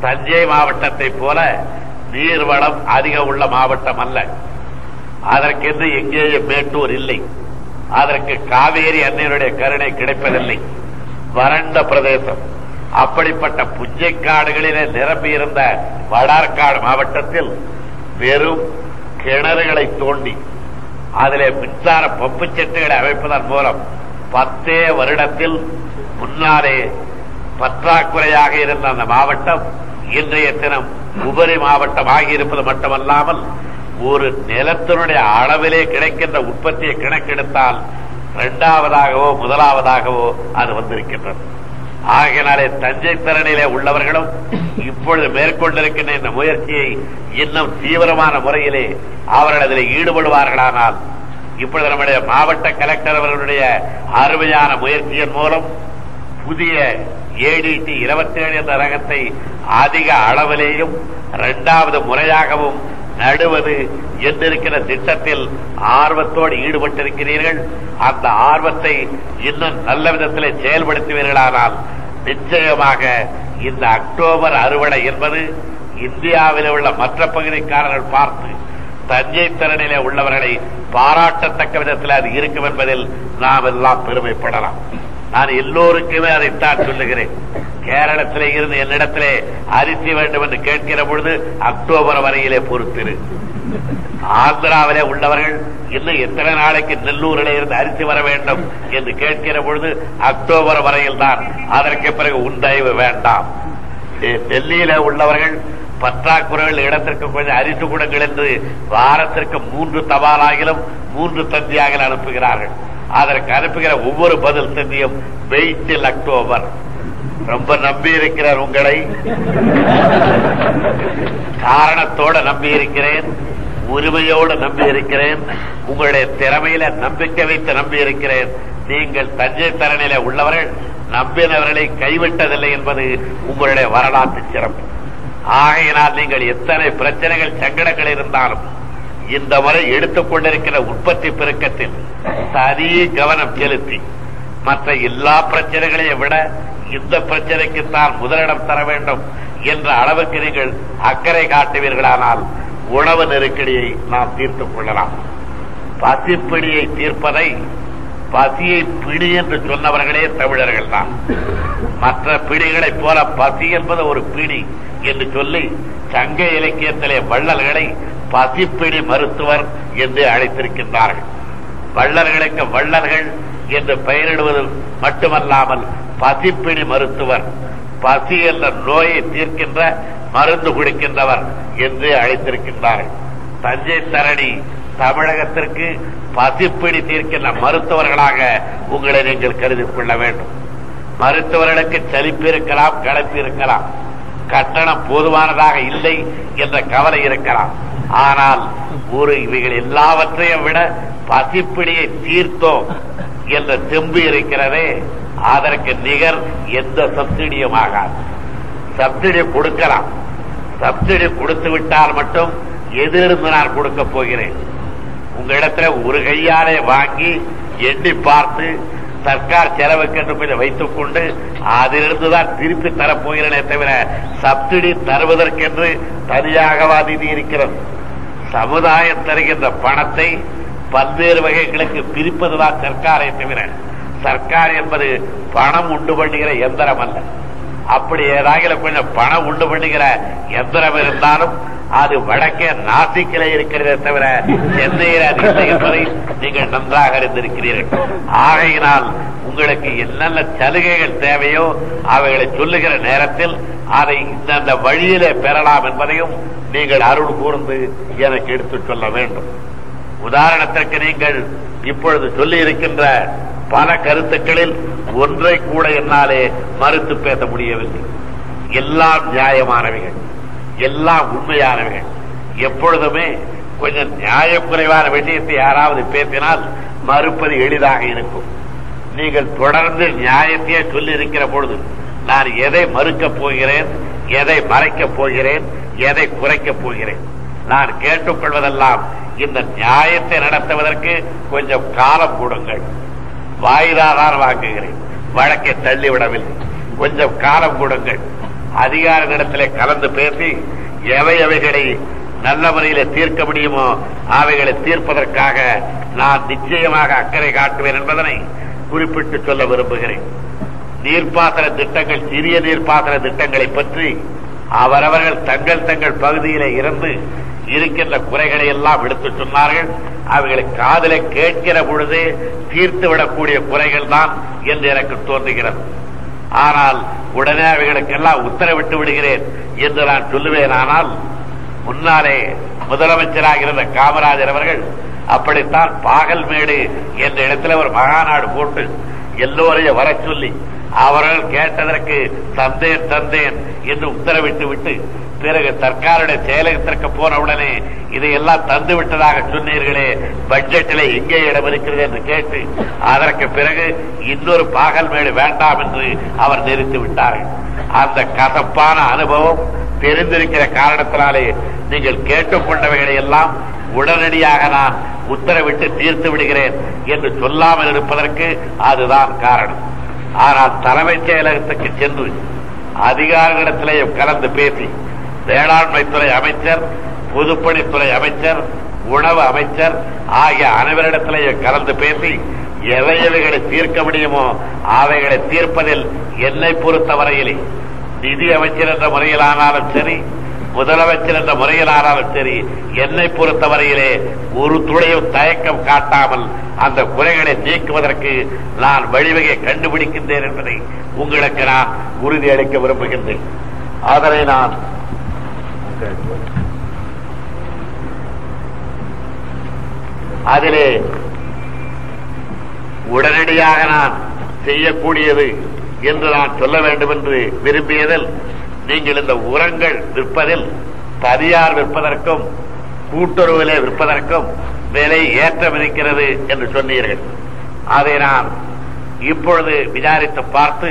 தஞ்சை மாவட்டத்தை போல நீர்வளம் அதிகம் உள்ள மாவட்டம் அல்ல. அதற்கென்று எங்கேயும் மேட்டூர் இல்லை. அதற்கு காவேரி அன்னையருடைய கருணை கிடைப்பதில்லை. வறண்ட பிரதேசம். அப்படிப்பட்ட புஞ்சை காடுகளிலே நிரம்பியிருந்த வடார்காடு மாவட்டத்தில் வெறும் கிணறுகளை தோண்டி அதிலே மின்சார பம்பு செட்டுகளை அமைப்பதன் மூலம் பத்தே வருடத்தில் முன்னாலே பற்றாக்குறையாக இருந்த அந்த மாவட்டம் இன்றைய தினம் உபரி மாவட்டமாகி இருப்பது மட்டுமல்லாமல் ஒரு நிலத்தினுடைய அளவிலே கிடைக்கின்ற உற்பத்தியை கணக்கெடுத்தால் இரண்டாவதாகவோ முதலாவதாகவோ அது வந்திருக்கின்றது. ஆகையினாலே தஞ்சை திறனிலே உள்ளவர்களும் இப்பொழுது மேற்கொண்டிருக்கின்ற இந்த முயற்சியை இன்னும் தீவிரமான முறையிலே அவர்கள் அதில் ஈடுபடுவார்களானால் இப்பொழுது நம்முடைய மாவட்ட கலெக்டர் அவர்களுடைய அருமையான முயற்சியின் மூலம் புதிய ஏடிடி இருபத்தி ஏழு என்ற ரகத்தை அதிக அளவிலேயும் இரண்டாவது முறையாகவும் நடுவது என்றிருக்கிற திட்டத்தில் ஆர்வத்தோடு ஈடுபட்டிருக்கிறீர்கள். அந்த ஆர்வத்தை இன்னும் நல்ல விதத்திலே செயல்படுத்துவீர்களானால் நிச்சயமாக இந்த அக்டோபர் அறுவடை என்பது இந்தியாவில் உள்ள மற்ற பகுதிக்காரர்கள் பார்த்து தஞ்சை திறனிலே உள்ளவர்களை பாராட்டத்தக்க விதத்தில் அது இருக்கும் என்பதில் நாம் எல்லாம் பெருமைப்படலாம். நான் எல்லோருக்குமே அதைத்தான் சொல்லுகிறேன். கேரளத்திலே இருந்து என்னிடத்திலே அரிசி வேண்டும் என்று கேட்கிற பொழுது அக்டோபர் வரையிலே பொறுத்திரு. ஆந்திராவிலே உள்ளவர்கள் இன்னும் எத்தனை நாளைக்கு நெல்லூரிலே இருந்து அரிசி வர வேண்டும் என்று கேட்கிற பொழுது அக்டோபர் வரையில் தான் அதற்கு பிறகு உண்டயவு வேண்டாம். டெல்லியில உள்ளவர்கள் பற்றாக்குறைகள் இடத்திற்கு கொஞ்சம் அரிசி குடங்கள் என்று வாரத்திற்கு மூன்று தபாலாகிலும் மூன்று தந்தியாக அனுப்புகிறார்கள். அதற்கு அனுப்புகிற ஒவ்வொரு பதில் தந்தியும் வெயிட்டில் அக்டோபர். ரொம்ப நம்பி இருக்கிறார் உங்களை. காரணத்தோட நம்பி இருக்கிறேன் உரிமையோடு நம்பி இருக்கிறேன் உங்களுடைய திறமையில நம்பிக்கை வைத்து நம்பி இருக்கிறேன். நீங்கள் தஞ்சை தரணில உள்ளவர்கள் நம்பினவர்களை கைவிட்டதில்லை என்பது உங்களுடைய வரலாற்று சிறப்பு. ஆகையினால் நீங்கள் எத்தனை பிரச்சனைகள் சங்கடங்கள் இருந்தாலும் இந்த முறை எடுத்துக் கொண்டிருக்கிற உற்பத்தி பெருக்கத்தில் தனி கவனம் செலுத்தி மற்ற எல்லா பிரச்சனைகளையும் விட இந்த பிரச்சனைக்கு தான் முதலிடம் தர வேண்டும் என்ற அளவுக்கு நீங்கள் அக்கறை காட்டுவீர்களானால் உணவு நெருக்கடியை நாம் தீர்த்துக் கொள்ளலாம். பசிப்பிடியை தீர்ப்பதை பசியை பிடி என்று சொன்னவர்களே தமிழர்கள் தான். மற்ற பிடிகளைப் போல பசி என்பது ஒரு பிடி என்று சொல்லி சங்க இலக்கியத்திலே வள்ளல்களை பசிப்பிடி மருத்துவர் என்று அழைத்திருக்கின்றார்கள். வள்ளர்களுக்கு வள்ளர்கள் என்று பெயரிடுவது மட்டுமல்லாமல் பசிப்பிடி மருத்துவர் பசி என்ற நோயை தீர்க்கின்ற மருந்து குடிக்கின்றவர் என்று அழைத்திருக்கின்றார்கள். தஞ்சை தரணி தமிழகத்திற்கு பசிப்பிடி தீர்க்கின்ற மருத்துவர்களாக உங்களை நீங்கள் கருதி கொள்ள வேண்டும். மருத்துவர்களுக்கு சலிப்பு இருக்கலாம் கலப்பு இருக்கலாம் கட்டணம் போதுமானதாக இல்லை என்ற கவலை இருக்கலாம். ஆனால் ஒரு இவைகள் எல்லாவற்றையும் விட பசிப்பிடியை தீர்த்தோம் என்ற தெம்பு இருக்கிறதே அதற்கு நிகர் எந்த சப்சிடியும் ஆகாது சப்சிடி கொடுக்கலாம். சப்சிடி கொடுத்து விட்டால் மட்டும் எதிர்ந்து நான் கொடுக்க போகிறேன்? உங்களிடத்துல ஒரு கையாலே வாங்கி எண்ணி பார்த்து சர்க்கார் செலவுக்கு என்று கொஞ்சம் வைத்துக் கொண்டு அதிலிருந்து தான் திருப்பி தரப்போகிறேனே தவிர சப்சிடி தருவதற்கென்று தனியாகவா நிதி இருக்கிறது? சமுதாயம் தருகின்ற பணத்தை பல்வேறு வகைகளுக்கு பிரிப்பதுதான் சர்க்காரை தவிர சர்க்கார் என்பது பணம் உண்டு பண்ணுகிற எந்திரம் அல்ல. அப்படி ஏதாவது கொஞ்சம் பணம் உண்டு பண்ணுகிற எந்திரம் இருந்தாலும் அது வடக்கே நாசிக்கிலே இருக்கிறதே தவிர சென்னையில் அது இல்லை என்பதை நீங்கள் நன்றாக அறிந்திருக்கிறீர்கள். ஆகையினால் உங்களுக்கு என்னென்ன சலுகைகள் தேவையோ அவைகளை சொல்லுகிற நேரத்தில் அதை இந்தந்த வழியிலே பெறலாம் என்பதையும் நீங்கள் அருள் கூர்ந்து எனக்கு எடுத்துச் சொல்ல வேண்டும். உதாரணத்திற்கு நீங்கள் இப்பொழுது சொல்லி இருக்கின்ற பல கருத்துக்களில் ஒன்றை கூட என்னாலே மறுத்து பேச முடியவில்லை. எல்லாம் நியாயமானவைகள். எல்லாம் உண்மையானவைகள். எப்பொழுதுமே கொஞ்சம் நியாயம் குறைவான விஷயத்தை யாராவது பேசினால் மறுப்பது எளிதாக இருக்கும். நீங்கள் தொடர்ந்து நியாயத்தையே சொல்லி இருக்கிற பொழுது நான் எதை மறுக்கப் போகிறேன் எதை மறைக்கப் போகிறேன் எதை குறைக்கப் போகிறேன். நான் கேட்டுக்கொள்வதெல்லாம் இந்த நியாயத்தை நடத்துவதற்கு கொஞ்சம் காலம் கொடுங்கள். வாய்தாதான் வாங்குகிறேன். வழக்கை தள்ளிவிடவில்லை. கொஞ்சம் காலம் கொடுங்கள். அதிகாரிகளிடத்திலே கலந்து பேசி எவை எவைகளை நல்ல முறையில தீர்க்க முடியுமோ அவைகளை தீர்ப்பதற்காக நான் நிச்சயமாக அக்கறை காட்டுவேன் என்பதனை குறிப்பிட்டு சொல்ல விரும்புகிறேன். நீர்ப்பாசன திட்டங்கள் சிறிய நீர்ப்பாசன திட்டங்களை பற்றி அவரவர்கள் தங்கள் தங்கள் பகுதியிலே இருந்து இருக்கின்ற குறைகளை எல்லாம் எடுத்து சொன்னார்கள். அவைகளை காதலை கேட்கிற பொழுது தீர்த்து விடக்கூடிய குறைகள் தான் என்று எனக்கு தோன்றுகிறது. ஆனால் உடனே அவைகளுக்கெல்லாம் உத்தரவிட்டு விடுகிறேன் என்று நான் சொல்லுவேன். ஆனால் முன்னாலே முதலமைச்சராக இருந்த காமராஜர் அவர்கள் அப்படித்தான் பாகல்மேடு என்ற இடத்துல ஒரு மகாநாடு போட்டு எல்லோரையும் வர சொல்லி அவர்கள் கேட்டதற்கு தந்தேன் தந்தேன் என்று உத்தரவிட்டு விட்டு பிறகு சர்க்காருடைய செயலகத்திற்கு போன உடனே இதையெல்லாம் தந்து விட்டதாக சொன்னீர்களே பட்ஜெட்டில் எங்கே இடம் இருக்கிறது என்று கேட்டு அதற்கு பிறகு இன்னொரு பாகல் மேடு வேண்டாம் என்று அவர் நிறுத்தி விட்டார்கள் அந்த கசப்பான அனுபவம் தெரிந்திருக்கிற காரணத்தினாலே நீங்கள் கேட்டுக்கொண்டவைகளை எல்லாம் உடனடியாக நான் உத்தரவிட்டு தீர்த்து விடுகிறேன் என்று சொல்லாமல் இருப்பதற்கு அதுதான் காரணம். ஆனால் தலைமைச் செயலகத்துக்கு சென்று அதிகாரிகளிடத்திலேயும் கலந்து பேசி வேளாண்மைத்துறை அமைச்சர் பொதுப்பணித்துறை அமைச்சர் உணவு அமைச்சர் ஆகிய அனைவரிடத்திலேயே கலந்து பேசி எவை எவைகளை தீர்க்க முடியுமோ அவைகளை தீர்ப்பதில் என்னை பொறுத்தவரையில் நிதி அமைச்சர் என்ற முறையிலானாலும் சரி முதலமைச்சர் என்ற முறையிலானாலும் சரி என்னை பொறுத்தவரையிலே ஒரு துளையும் தயக்கம் காட்டாமல் அந்த குறைகளை நீக்குவதற்கு நான் வழிவகை கண்டுபிடிக்கின்றேன் என்பதை உங்களுக்கு நான் உறுதியளிக்க விரும்புகின்றேன். அதனை நான் அதிலே உடனடியாக நான் செய்யக்கூடியது என்று நான் சொல்ல வேண்டும் என்று விரும்பியதில் நீங்கள் இந்த உரங்கள் விற்பதில் தனியார் விற்பதற்கும் கூட்டுறவிலே விற்பதற்கும் விலை ஏற்றம் இருக்கிறது என்று சொன்னீர்கள். அதை நான் இப்பொழுது விசாரித்து பார்த்து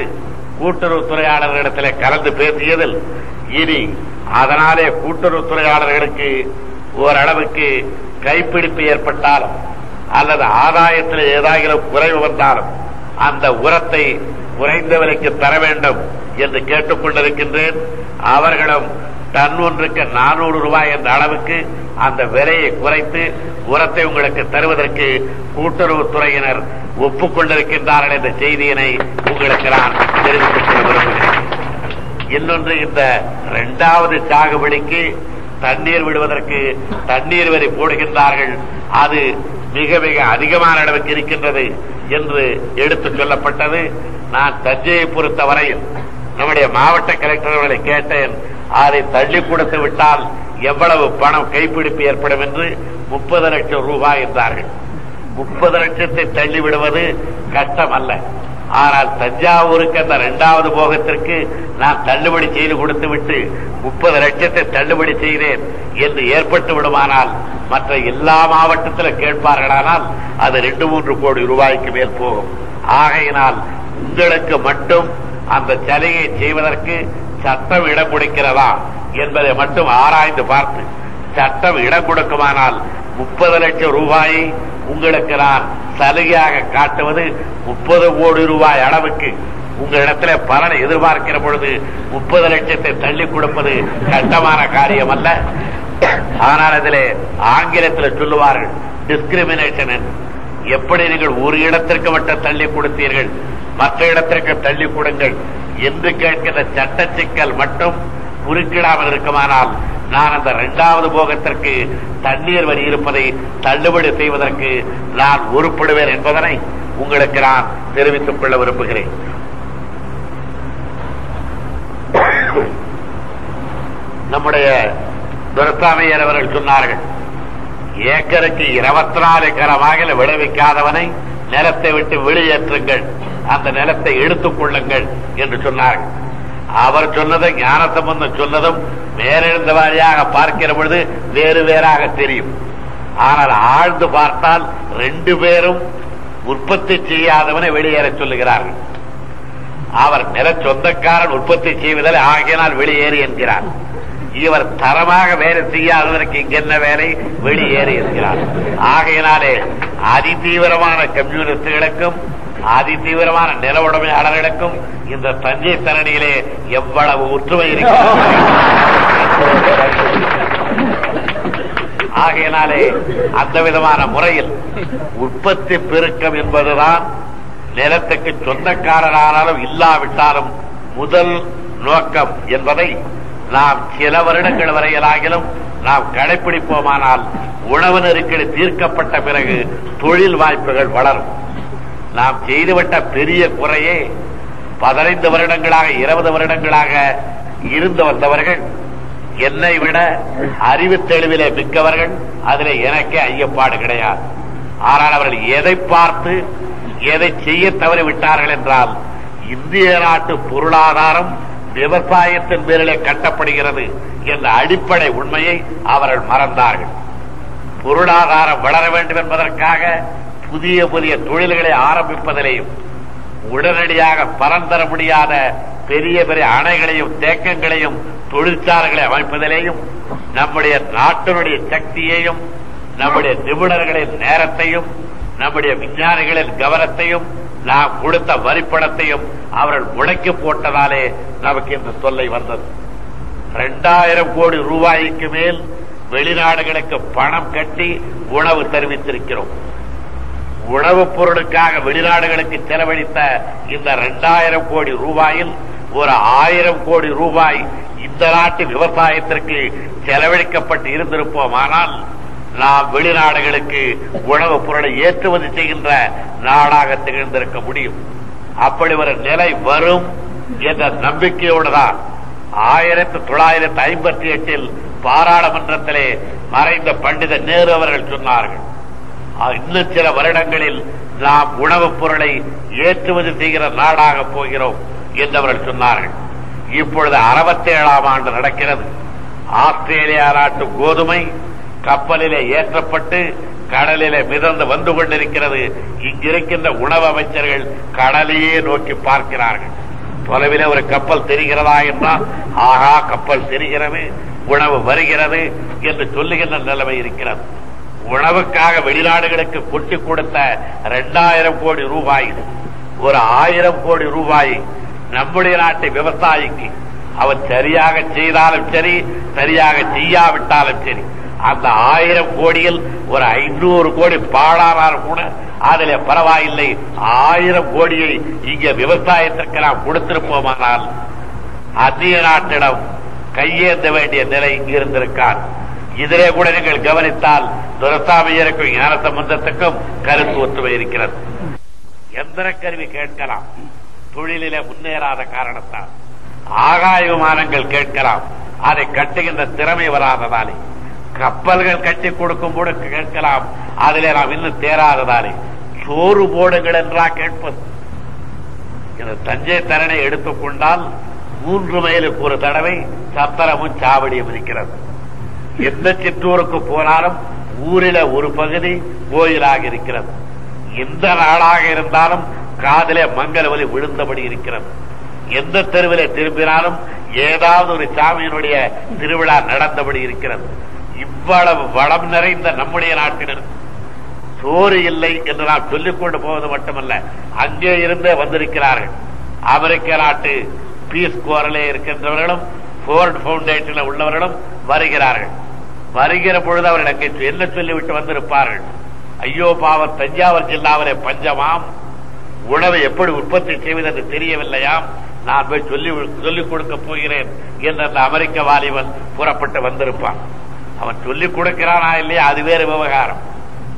கூட்டுறவுத்துறையாளர்களிடத்தில் கலந்து பேசியதில் இனி அதனாலே கூட்டுறவுத்துறையாளர்களுக்கு ஓரளவுக்கு கைப்பிடிப்பு ஏற்பட்டாலும் அல்லது ஆதாயத்தில் ஏதாகிலும் குறைவு வந்தாலும் அந்த உரத்தை குறைந்த விலைக்கு தர வேண்டும் என்று கேட்டுக்கொண்டிருக்கின்றேன் அவர்களும் டன் ஒன்றுக்கு நானூறு ரூபாய் என்ற அளவுக்கு அந்த விலையை குறைத்து உரத்தை உங்களுக்கு தருவதற்கு கூட்டுறவுத்துறையினர் ஒப்புக்கொண்டிருக்கின்றார்கள் என்ற செய்தியினை உங்களுக்கு நான் தெரிவித்துக் கொள்ள விரும்புகிறேன் இன்னொன்று இந்த இரண்டாவது சாகுபடிக்கு தண்ணீர் விடுவதற்கு தண்ணீர் வரி போடுகின்றார்கள். அது மிக மிக அதிகமான அளவுக்கு இருக்கின்றது என்று எடுத்துச் சொல்லப்பட்டது. நான் தஞ்சையை பொறுத்த வரையில் நம்முடைய மாவட்ட கலெக்டர் அவர்களை கேட்டேன். அதை தள்ளி கொடுத்து விட்டால் எவ்வளவு பணம் கைப்பிடிப்பு ஏற்படும் என்று முப்பது லட்சம் ரூபாய் என்றார்கள். முப்பது லட்சத்தை தள்ளி விடுவது கஷ்டம் அல்ல ஆனால் தஞ்சாவூருக்கு அந்த இரண்டாவது போகத்திற்கு நான் தள்ளுபடி செய்து கொடுத்து விட்டு முப்பது லட்சத்தை தள்ளுபடி செய்தேன் என்று ஏற்பட்டு விடுமானால் மற்ற எல்லா மாவட்டத்தில் கேட்பார்களானால் அது ரெண்டு மூன்று கோடி ரூபாய்க்கு மேல் போகும். ஆகையினால் உங்களுக்கு மட்டும் அந்த சலையை செய்வதற்கு சட்டம் இடம் கொடுக்கிறதா என்பதை மட்டும் ஆராய்ந்து பார்த்து சட்டம் இடம் கொடுக்குமானால் முப்பது லட்சம் ரூபாயை உங்களுக்கு நான் சலுகையாக காட்டுவது முப்பது கோடி ரூபாய் அளவுக்கு உங்களிடத்துல பலனை எதிர்பார்க்கிற பொழுது முப்பது லட்சத்தை தள்ளி கொடுப்பது கஷ்டமான காரியம் அல்ல ஆனால் அதில் ஆங்கிலத்தில் சொல்லுவார்கள் டிஸ்கிரிமினேஷன் எப்படி நீங்கள் ஒரு இடத்திற்கு மட்டும் தள்ளி கொடுத்தீர்கள் மற்ற இடத்திற்கு தள்ளி கொடுங்கள் என்று கேட்கிற சட்ட சிக்கல் மட்டும் குறுக்கிடாமல் இருக்குமானால் நான் அந்த இரண்டாவது போகத்திற்கு தண்ணீர் வரி இருப்பதை தள்ளுபடி செய்வதற்கு நான் உருப்படுவேன் என்பதனை உங்களுக்கு நான் தெரிவித்துக் கொள்ள விரும்புகிறேன். நம்முடைய துரத்தாமையர் அவர்கள் சொன்னார்கள் ஏக்கருக்கு இருபத்தி நாலு கரமாக விளைவிக்காதவனை நிலத்தை விட்டு வெளியேற்றுங்கள் அந்த நிலத்தை எடுத்துக் கொள்ளுங்கள் என்று சொன்னார்கள். அவர் சொன்னதை ஞான சம்பந்தம் சொன்னதும் மேலெழுந்த வாரியாக பார்க்கிற பொழுது வேறு வேறாக தெரியும். ஆனால் ஆழ்ந்து பார்த்தால் ரெண்டு பேரும் உற்பத்தி செய்யாதவனை வெளியேற சொல்லுகிறார்கள். அவர் நில சொந்தக்காரன் உற்பத்தி செய்வதில் ஆகியனால் வெளியேறி என்கிறார். இவர் தரமாக வேலை செய்யாததற்கு இங்க என்ன வேலை? வெளியேறி என்கிறார். ஆகையினாலே அதிதீவிரமான கம்யூனிஸ்டுகளுக்கும் அதிதீவிரமான நில உடைமையாளர்களுக்கும் இந்த தஞ்சை தரணியிலே எவ்வளவு ஒற்றுமை இருக்கிறது? ஆகையினாலே அந்த விதமான முறையில் உற்பத்தி பெருக்கம் என்பதுதான் நிலத்துக்கு சொந்தக்காரரானாலும் இல்லாவிட்டாலும் முதல் நோக்கம் என்பதை நாம் சில வருடங்கள் வரையிலாகிலும் நாம் கடைபிடிப்போமானால் உணவு நெருக்கடி தீர்க்கப்பட்ட பிறகு தொழில் வாய்ப்புகள் வளரும். நாம் செய்துவிட்ட பெரிய குறையே பதினைந்து வருடங்களாக இருபது வருடங்களாக இருந்து வந்தவர்கள் என்னை விட அறிவு தெளிவிலே மிக்கவர்கள் அதில் எனக்கே ஐயப்பாடு கிடையாது. ஆனால் அவர்கள் எதை பார்த்து எதை செய்ய தவறி விட்டார்கள் என்றால் இந்திய நாட்டு பொருளாதாரம் விவசாயத்தின் பேரிலே கட்டப்படுகிறது என்ற அடிப்படை உண்மையை அவர்கள் மறந்தார்கள். பொருளாதாரம் வளர வேண்டும் என்பதற்காக புதிய புதிய தொழில்களை ஆரம்பிப்பதிலையும் உடனடியாக பரந்தர முடியாத பெரிய பெரிய அணைகளையும் தேக்கங்களையும் தொழிற்சாலைகளை அமைப்பதிலேயும் நம்முடைய நாட்டினுடைய சக்தியையும் நம்முடைய நிபுணர்களின் நேரத்தையும் நம்முடைய விஞ்ஞானிகளின் கவனத்தையும் நாம் கொடுத்த வரிப்பணத்தையும் அவர்கள் முடக்கி போட்டதாலே நமக்கு இந்த தொல்லை வந்தது. இரண்டாயிரம் கோடி ரூபாய்க்கு மேல் வெளிநாடுகளுக்கு பணம் கட்டி உணவு தெரிவித்திருக்கிறோம். உணவுப் பொருளுக்காக வெளிநாடுகளுக்கு செலவழித்த இந்த இரண்டாயிரம் கோடி ரூபாயில் ஒரு ஆயிரம் கோடி ரூபாய் இந்த நாட்டு விவசாயத்திற்கு செலவழிக்கப்பட்டு இருந்திருப்போமானால் நாம் வெளிநாடுகளுக்கு உணவுப் பொருளை ஏற்றுமதி செய்கின்ற நாடாக திகழ்ந்திருக்க முடியும். அப்படி ஒரு நிலை வரும் என்ற நம்பிக்கையோடு தான் ஆயிரத்தி தொள்ளாயிரத்தி ஐம்பத்தி எட்டில் பாராளுமன்றத்திலே மறைந்த பண்டித நேரு அவர்கள் சொன்னார்கள். இன்னும் சில வருடங்களில் நாம் உணவுப் பொருளை ஏற்றுமதி செய்கிற நாடாக போகிறோம் என்று அவர்கள் சொன்னார்கள். இப்பொழுது அறுபத்தேழாம் ஆண்டு நடக்கிறது. ஆஸ்திரேலியா நாட்டு கோதுமை கப்பலிலே ஏற்றப்பட்டு கடலிலே மிதந்து வந்து கொண்டிருக்கிறது. இங்கிருக்கின்ற உணவு அமைச்சர்கள் கடலையே நோக்கி பார்க்கிறார்கள். தொலைவில் ஒரு கப்பல் தெரிகிறதா என்றால் ஆகா கப்பல் தெரிகிறது உணவு வருகிறது என்று சொல்லுகின்ற நிலைமை இருக்கிறது. உணவுக்காக வெளிநாடுகளுக்கு கொட்டி கொடுத்த இரண்டாயிரம் கோடி ரூபாய் ஒரு ஆயிரம் கோடி ரூபாய் நம்முடைய நாட்டு விவசாயிக்கு அவர் சரியாக செய்தாலும் சரி சரியாக செய்யாவிட்டாலும் சரி அந்த ஆயிரம் கோடியில் ஒரு ஐநூறு கோடி பாழானாலும் கூட அதில் பரவாயில்லை. ஆயிரம் கோடியை இங்க விவசாயத்திற்கு நாம் கொடுத்திருப்போமானால் அந்நிய நாட்டிடம் கையேந்த வேண்டிய நிலை இங்கு இதிலே கூட நீங்கள் கவனித்தால் துரசாமியருக்கும் ஞான சம்பந்தத்துக்கும் கருத்து ஒற்றுமை இருக்கிறது. எந்திர கருவி கேட்கலாம். தொழிலிலே முன்னேறாத காரணத்தால். ஆகாய விமானங்கள் கேட்கலாம். அதை கட்டுகின்ற திறமை வராததாலே. கப்பல்கள் கட்டி கொடுக்கும் போது கேட்கலாம். அதிலே நாம் இன்னும் தேராததாலே சோறு போடுங்கள் என்றா கேட்பது. இந்த தஞ்சை தரணை எடுத்துக்கொண்டால் மூன்று மைலுக்கு ஒரு தடவை சத்திரமும் சாவடியும் இருக்கிறது. எந்த சிற்றூருக்கு போனாலும் ஊரில ஒரு பகுதி கோயிலாக இருக்கிறது. எந்த நாளாக இருந்தாலும் காதிலே மங்கள ஒலி விழுந்தபடி இருக்கிறது. எந்த தெருவில திரும்பினாலும் ஏதாவது ஒரு சாமியினுடைய திருவிழா நடந்தபடி இருக்கிறது. இவ்வளவு வளம் நிறைந்த நம்முடைய நாட்டினர். சோறு இல்லை என்று நாம் சொல்லிக் கொண்டு போவது மட்டுமல்ல அங்கே இருந்தே வந்திருக்கிறார்கள். அமெரிக்க நாட்டு பீஸ் கோரலே இருக்கின்றவர்களும் போர்ட் பவுண்டேஷனில் உள்ளவர்களும் வருகிறார்கள். வருகிற பொழுது அவர் எனக்கு என்ன சொல்லிவிட்டு வந்திருப்பார்கள்? ஐயோ பாவம் தஞ்சாவூர் ஜில்லாவிலே பஞ்சமாம். உணவை எப்படி உற்பத்தி செய்வது என்று தெரியவில்லையாம். நான் போய் சொல்லி சொல்லிக் கொடுக்க போகிறேன் என்று அந்த அமெரிக்க வாலிபன் புறப்பட்டு வந்திருப்பான். அவன் சொல்லிக் கொடுக்கிறானா இல்லையா? அது வேறு விவகாரம்.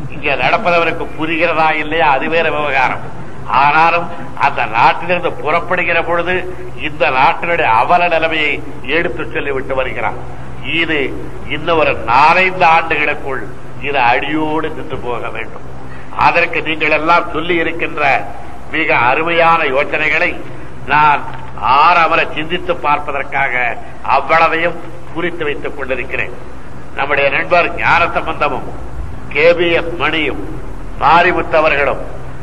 இங்க நடப்பதவருக்கு புரிகிறதா இல்லையா? அது வேறு விவகாரம். ஆனாலும் அந்த நாட்டிலிருந்து புறப்படுகிற பொழுது இந்த நாட்டினுடைய அவல நிலைமையை எடுத்து சொல்லிவிட்டு வருகிறான். இது இன்னும் ஒரு நாலைந்து ஆண்டுகளுக்குள் இது அடியோடு நின்று போக வேண்டும். அதற்கு நீங்கள் எல்லாம் சொல்லி இருக்கின்ற மிக அருமையான யோசனைகளை நான் ஆறவரை சிந்தித்து பார்ப்பதற்காக அவ்வளவையும் குறித்து வைத்துக் கொண்டிருக்கிறேன். நம்முடைய நண்பர் ஞான சம்பந்தமும் கேபிஎஸ் மணியும் மாரிமுத்தவர்களும்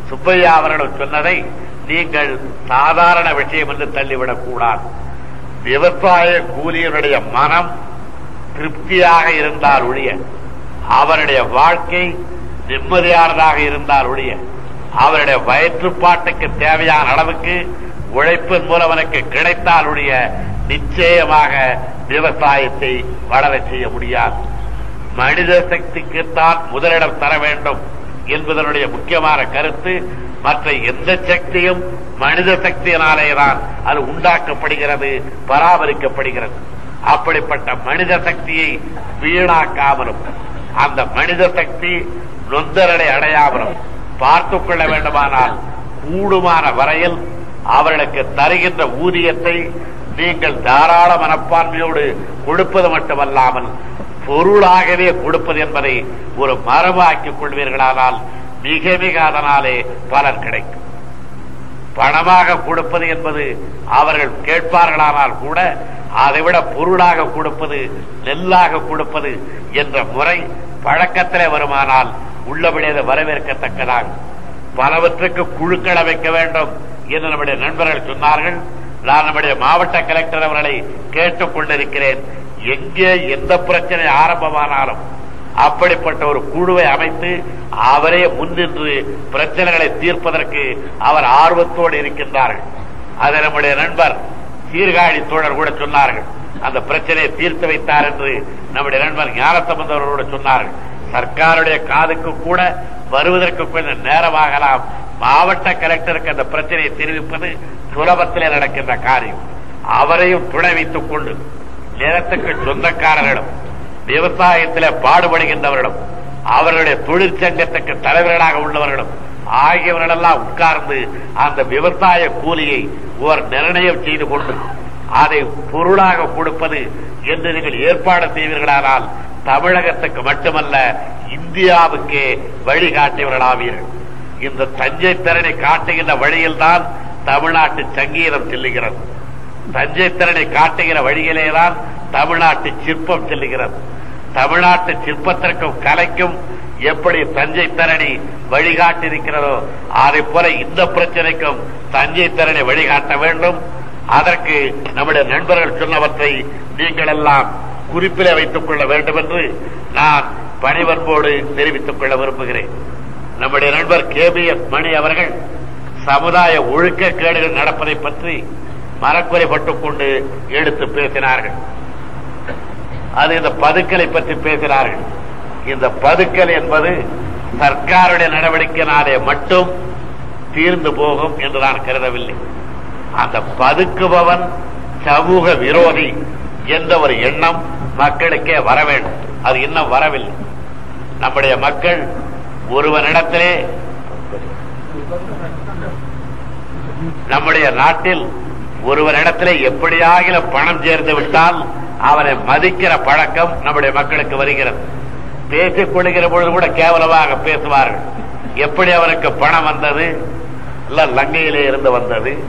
சுப்பையா அவர்களும் சொன்னதை நீங்கள் சாதாரண விஷயம் என்று தள்ளிவிடக் கூடாது விவசாய கூலியனுடைய மனம் திருப்தியாக இருந்தால் ஒழிய அவருடைய வாழ்க்கை நிம்மதியானதாக இருந்தால் ஒழிய அவருடைய வயிற்றுப்பாட்டுக்கு தேவையான அளவுக்கு உழைப்பின் மூலம் அவனுக்கு கிடைத்தால் ஒழிய நிச்சயமாக விவசாயத்தை வளர செய்ய முடியாது. மனித சக்திக்குத்தான் முதலிடம் தர வேண்டும் என்பதனுடைய முக்கியமான கருத்து மற்ற எந்த சக்தியும் மனித சக்தியினாலேதான் அது உண்டாக்கப்படுகிறது பராமரிக்கப்படுகிறது. அப்படிப்பட்ட மனித சக்தியை வீணாக்காமலும் அந்த மனித சக்தி நொந்தரடை அடையாமலும் பார்த்துக் கொள்ள வேண்டுமானால் கூடுமான வரையில் அவர்களுக்கு தருகின்ற ஊதியத்தை நீங்கள் தாராள மனப்பான்மையோடு கொடுப்பது மட்டுமல்லாமல் பொருளாகவே கொடுப்பது என்பதை ஒரு மரபாக்கிக் கொள்வீர்களானால் மிக மிக அதனாலே பலன் கிடைக்கும். பணமாக கொடுப்பது என்பது அவர்கள் கேட்பார்களானால் கூட அதைவிட பொருளாக கொடுப்பது நெல்லாக கொடுப்பது என்ற முறை பழக்கத்திலே வருமானால் உள்ளபடியே வரவேற்கத்தக்கதாகும். பலவற்றுக்கு குழுக்கள் அமைக்க வேண்டும் என்று நம்முடைய நண்பர்கள் சொன்னார்கள். நான் நம்முடைய மாவட்ட கலெக்டர் அவர்களை கேட்டுக் கொண்டிருக்கிறேன் எங்கே எந்த பிரச்சனை ஆரம்பமானாலும் அப்படிப்பட்ட ஒரு குழுவை அமைத்து அவரே முன்னின்று பிரச்சனைகளை தீர்ப்பதற்கு அவர் ஆர்வத்தோடு இருக்கின்றார்கள். அதை நம்முடைய நண்பர் சீர்காழி தோழர் கூட சொன்னார்கள். அந்த பிரச்சனையை தீர்த்து வைத்தார் என்று நம்முடைய நண்பர் ஞானசம்பந்தவர்களோடு சொன்னார்கள். சர்க்காருடைய காதுக்கு கூட வருவதற்கு கொஞ்சம் நேரமாகலாம். மாவட்ட கலெக்டருக்கு அந்த பிரச்சனையை தெரிவிப்பது சுலபத்திலே நடக்கின்ற காரியம். அவரையும் துணை வைத்துக் கொண்டு நிலத்துக்கு சொந்தக்காரர்களும் விவசாயத்தில் பாடுபடுகின்றவர்களும் அவர்களுடைய தொழிற்சங்கத்துக்கு தலைவர்களாக உள்ளவர்களும் ஆகியவர்களெல்லாம் உட்கார்ந்து அந்த விவசாய கூலியை ஒரு நிர்ணயம் செய்து கொண்டு அதை பொருளாக கொடுப்பது என்று நீங்கள் ஏற்பாடு செய்வீர்களானால் தமிழகத்துக்கு மட்டுமல்ல இந்தியாவுக்கே வழிகாட்டியவர்களாவீர்கள் இந்த தஞ்சை திறனை காட்டுகின்ற வழியில்தான் தமிழ்நாட்டு சங்கீதம் செல்லுகிறது. தஞ்சை திறனை காட்டுகிற வழியிலேதான் தமிழ்நாட்டு சிற்பம் செல்லுகிறது. தமிழ்நாட்டு சிற்பத்திற்கும் கலைக்கும் எப்படி தஞ்சை தரணி வழிகாட்டிருக்கிறதோ அதை போல இந்த பிரச்சனைக்கும் தஞ்சை தரணி வழிகாட்ட வேண்டும். அதற்கு நம்முடைய நண்பர்கள் சொன்னவற்றை நீங்கள் எல்லாம் குறிப்பிலே வைத்துக் கொள்ள வேண்டும் என்று நான் பணிவன்போடு தெரிவித்துக் கொள்ள விரும்புகிறேன். நம்முடைய நண்பர் கே பி எஸ் மணி அவர்கள் சமுதாய ஒழுக்க கேடுகள் நடப்பதை பற்றி மரக்குறைப்பட்டுக் கொண்டு எடுத்து பேசினார்கள். அது இந்த பதுக்கலை பற்றி பேசினார்கள். இந்த பதுக்கல் என்பது சர்க்காருடைய நடவடிக்கையினாலே மட்டும் தீர்ந்து போகும் என்று நான் கருதவில்லை. அந்த பதுக்குபவன் சமூக விரோதி என்ற ஒரு எண்ணம் மக்களுக்கே வர வேண்டும். அது இன்னும் வரவில்லை. நம்முடைய மக்கள் ஒருவனிடத்திலே நம்முடைய நாட்டில் ஒருவரிடத்திலே எப்படியாகிலும் பணம் சேர்ந்து விட்டால் அவனை மதிக்கிற பழக்கம் நம்முடைய மக்களுக்கு வருகிறது. பேசிக் கொள்கிற பொழுது கூட கேவலமாக பேசுவார்கள். எப்படி அவனுக்கு பணம் வந்தது? இல்ல லங்கையிலே இருந்து வந்தது.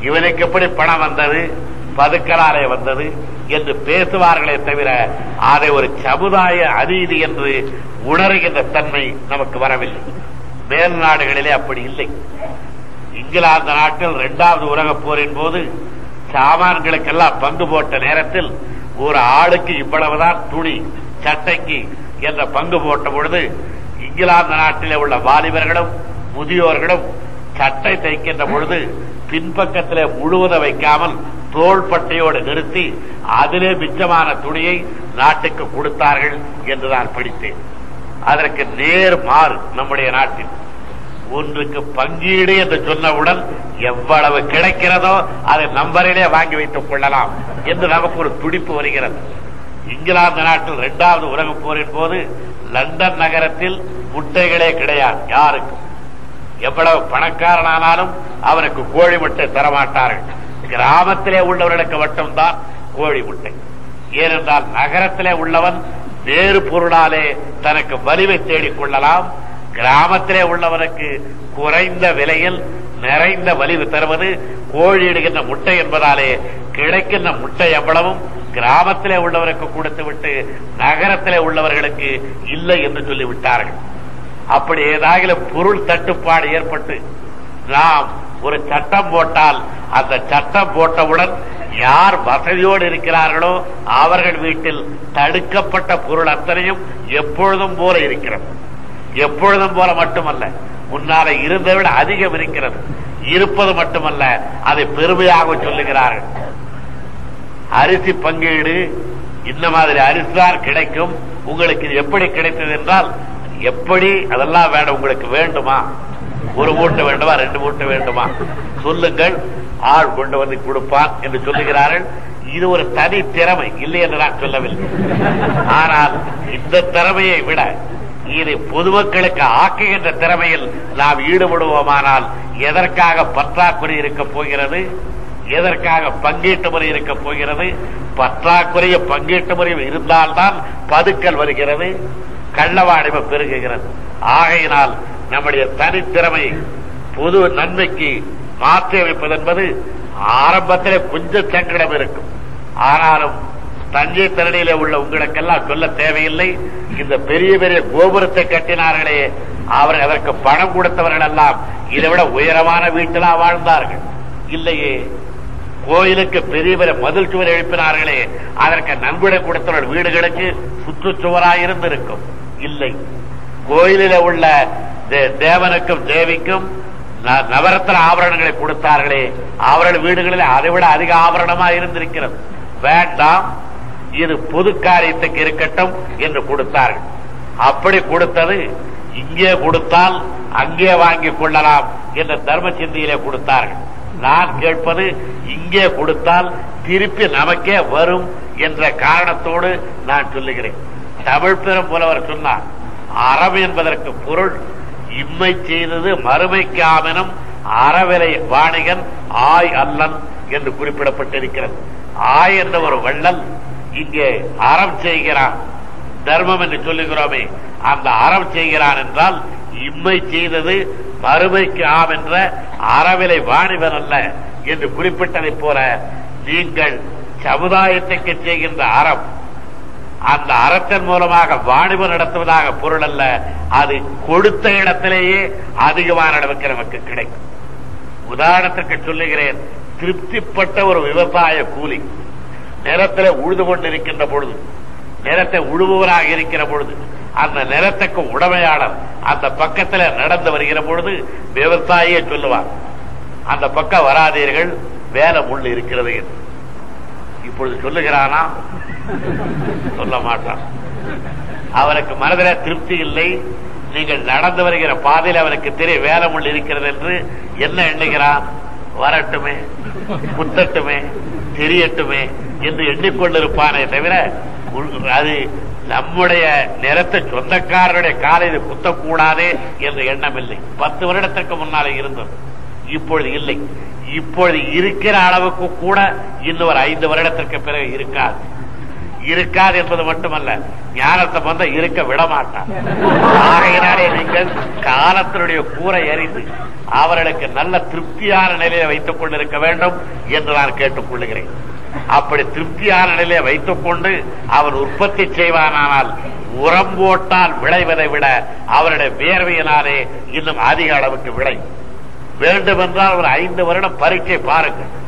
இவனுக்கு எப்படி பணம் வந்தது? பதுக்கலாலே வந்தது என்று பேசுவார்களே தவிர அதை ஒரு சமுதாய அநீதி என்று உணர்கின்ற தன்மை நமக்கு வரவில்லை. மேல் நாடுகளிலே அப்படி இல்லை. இங்கிலாந்து நாட்டில் இரண்டாவது உலகப் போரின் போது சாமான்களுக்கெல்லாம் பங்கு போட்ட நேரத்தில் ஒரு ஆளுக்கு இவ்வளவுதான் துணி சட்டைக்கு என்ற பங்கு போட்ட பொழுது இங்கிலாந்து நாட்டிலே உள்ள வாலிபர்களும் முதியோர்களும் சட்டை தைக்கின்ற பொழுது பின்பக்கத்திலே முழுவதும் வைக்காமல் தோள்பட்டையோடு நிறுத்தி அதிலே மிச்சமான துணியை நாட்டுக்கு கொடுத்தார்கள் என்று நான் படித்தேன். அதற்கு நேர் மாறு நம்முடைய நாட்டில். ஒன்றுக்கு பங்கீடு என்று சொன்னவுடன் எவ்வளவு கிடைக்கிறதோ அதை நம்பரிலே வாங்கி வைத்துக் கொள்ளலாம் என்று நமக்கு ஒரு துடிப்பு வருகிறது. இங்கிலாந்து நாட்டில் இரண்டாவது உலகப் போரின் போது லண்டன் நகரத்தில் முட்டைகளே கிடையாது யாருக்கும். எவ்வளவு பணக்காரனானாலும் அவனுக்கு கோழி முட்டை தரமாட்டார்கள். கிராமத்திலே உள்ளவர்களுக்கு மட்டும்தான் கோழி முட்டை. ஏனென்றால் நகரத்திலே உள்ளவன் வேறு பொருளாலே தனக்கு வலிவை தேடிக் கொள்ளலாம் கிராமத்திலே உள்ளவனுக்கு குறைந்த விலையில் நிறைந்த வலிவு தருவது கோழி இடுகின்ற முட்டை என்பதாலே கிடைக்கின்ற முட்டை எவ்வளவும் கிராமத்திலே உள்ளவருக்கு கொடுத்து விட்டு நகரத்திலே உள்ளவர்களுக்கு இல்லை என்று சொல்லிவிட்டார்கள். அப்படி ஏதாகிலும் பொருள் தட்டுப்பாடு ஏற்பட்டு நாம் ஒரு சட்டம் போட்டால் அந்த சட்டம் போட்டவுடன் யார் வசதியோடு இருக்கிறார்களோ அவர்கள் வீட்டில் தடுக்கப்பட்ட பொருள் அத்தனையும் எப்பொழுதும் போல இருக்கிறது. எப்பொழுதும் போல மட்டுமல்ல முன்னால இருந்ததை விட அதிகம் இருக்கிறது. இருப்பது மட்டுமல்ல அதை பெருமையாக சொல்லுகிறார்கள். அரிசி பங்கீடு இந்த மாதிரி அரிசிதான் கிடைக்கும். உங்களுக்கு இது எப்படி கிடைத்தது என்றால் எப்படி அதெல்லாம் வேணும் உங்களுக்கு வேண்டுமா? ஒரு மூட்டை வேண்டுமா ரெண்டு மூட்டை வேண்டுமா? சொல்லுங்கள். ஆள் கொண்டு வந்து கொடுப்பான் என்று சொல்லுகிறார்கள். இது ஒரு தனி திறமை இல்லை என்று நான் சொல்லவில்லை. ஆனால் இந்த திறமையை விட இதை பொதுமக்களுக்கு ஆக்குகின்ற திறமையில் நாம் ஈடுபடுவோமானால் எதற்காக பற்றாக்குறை இருக்கப் போகிறது? எதற்காக பங்கீட்டு முறை இருக்க போகிறது? பற்றாக்குறைய பங்கீட்டு முறை இருந்தால்தான் பதுக்கல் வருகிறது கள்ளவாடிமை பெருகுகிறது. ஆகையினால் நம்முடைய தனித்திறமை பொது நன்மைக்கு மாற்றி அமைப்பது என்பது ஆரம்பத்திலே கொஞ்சம் சங்கடம் இருக்கும் ஆனாலும் தஞ்சை திரளியில உள்ள உங்களுக்கெல்லாம் சொல்ல தேவையில்லை. இந்த பெரிய பெரிய கோபுரத்தை கட்டினார்களே அவர் அதற்கு பணம் கொடுத்தவர்கள் எல்லாம் இதை விட உயரமான வீட்டிலா வாழ்ந்தார்கள். இல்லையே கோயிலுக்கு பெரிய பெரிய மதில் சுவர் எழுப்பினார்களே அதற்கு நன்கொடை கொடுத்தவர்கள் வீடுகளுக்கு சுற்றுச்சுவராயிருந்து இருந்திருக்கும். இல்லை கோயிலில் உள்ள தே- தேவனுக்கும் தேவிக்கும் ந- ஆபரணங்களை கொடுத்தார்களே அவர்கள் வீடுகளில் அதை விட அதிக ஆபரணமா இருந்திருக்கிறது. வேண்டாம் இது பொது காரியத்துக்கு இருக்கட்டும் என்று கொடுத்தார்கள். அப்படி கொடுத்தது இங்கே கொடுத்தால் அங்கே வாங்கிக் கொள்ளலாம் என்ற தர்ம சிந்தையிலே கொடுத்தார்கள். நான் கேட்பது இங்கே கொடுத்தால் திருப்பி நமக்கே வரும் என்ற காரணத்தோடு நான் சொல்லுகிறேன். தமிழ் பெரும் புலவர் சொன்னார் அறம் என்பதற்கு பொருள் இம்மை செய்தது மறுமைக்கு ஆமெனும் அறவிலை வாணிகன் ஆய் அல்லன் என்று குறிப்பிடப்பட்டிருக்கிறது. ஆய் என்ற ஒரு வள்ளல் இங்கே அறம் செய்கிறான். தர்மம் என்று சொல்லுகிறோமே அந்த அறம் செய்கிறான் என்றால் இம்மை செய்தது மறுமைக்கு ஆம் என்ற அறவிலை வாணிபன் அல்ல என்று குறிப்பிட்டதைப் போல நீங்கள் சமுதாயத்துக்கு செய்கின்ற அறம் அந்த அறத்தின் மூலமாக வாணிபம் நடத்துவதாக பொருள் அல்ல அது கொடுத்த இடத்திலேயே அதிகமான அளவுக்கு நமக்கு கிடைக்கும். உதாரணத்துக்கு சொல்லுகிறேன் திருப்திப்பட்ட ஒரு விவசாய கூலி நிலத்தில் உழுது கொண்டிருக்கின்ற பொழுது நிலத்தை உழுபவராக இருக்கிற பொழுது அந்த நிலத்துக்கு உடமையாளர் அந்த பக்கத்துல நடந்து வருகிற பொழுது விவசாயியே சொல்லுவார் அந்த பக்கம் வராதீர்கள் வேலை முள் இருக்கிறது என்று. இப்பொழுது சொல்லுகிறானா? சொல்ல மாட்டான். அவருக்கு மனதில் திருப்தி இல்லை. நீங்கள் நடந்து வருகிற பாதையில் அவருக்கு தெரிய வேலை முள் இருக்கிறது என்று என்ன எண்ணுகிறான் வரட்டுமே குத்தட்டுமே தெரியட்டுமே என்று எண்ணிக்கொண்டிருப்பானே தவிர அது நம்முடைய நிலத்தை சொந்தக்காரருடைய காலையில் குத்தக்கூடாதே என்ற எண்ணம் இல்லை. பத்து வருடத்திற்கு முன்னாலே இருந்தது. இப்பொழுது இல்லை. இப்பொழுது இருக்கிற அளவுக்கு கூட இன்னும் ஒரு ஐந்து வருடத்திற்கு பிறகு இருக்காது. இருக்காது என்பது மட்டுமல்ல ஞானத்தை வந்த இருக்க விடமாட்டான் ஆகையினாலே நீங்கள் காலத்தினுடைய கூரை எறிந்து அவர்களுக்கு நல்ல திருப்தியான நிலையை வைத்துக் கொண்டிருக்க வேண்டும் என்று நான் கேட்டுக் கொள்ளுகிறேன் அப்படி திருப்தியான நிலையை வைத்துக் கொண்டு அவன் உற்பத்தி செய்வானானால் உரம் போட்டால் விளைவதை விட அவருடைய வேர்வையினாலே இன்னும் அதிக அளவுக்கு விளை. வேண்டுமென்றால் ஒரு ஐந்து வருடம் பரீட்சை பாருங்கள்.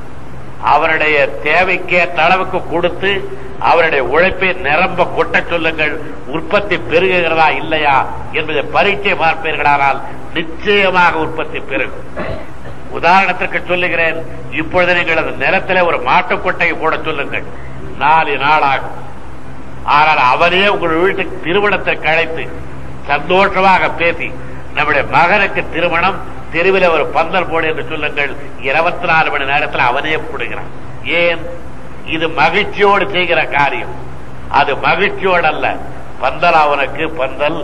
அவருடைய தேவைக்கேற்ற அளவுக்கு கொடுத்து அவருடைய உழைப்பை நிரம்ப கொட்ட சொல்லுங்கள். உற்பத்தி பெருகுகிறதா இல்லையா என்பதை பரீட்சை பார்ப்பீர்களானால் நிச்சயமாக உற்பத்தி பெருகும். உதாரணத்திற்கு சொல்லுகிறேன். இப்பொழுது நீங்கள் அந்த நிலத்திலே ஒரு மாட்டுக்கொட்டையை போட சொல்லுங்கள். நாலு நாளாகும். ஆனால் அவனே உங்கள் வீட்டுக்கு திருமணத்திற்கு அழைத்து சந்தோஷமாக பேசி நம்முடைய மகனுக்கு திருமணம் தெருவில் ஒரு பந்தல் போடு என்று சொல்லுங்கள். இருபத்தி நாலு மணி நேரத்தில் அவனே போடுகிறான். ஏன்? இது மகிழ்ச்சியோடு செய்கிற காரியம். அது மகிழ்ச்சியோடு அல்ல பந்தல் அவனுக்கு பந்தல்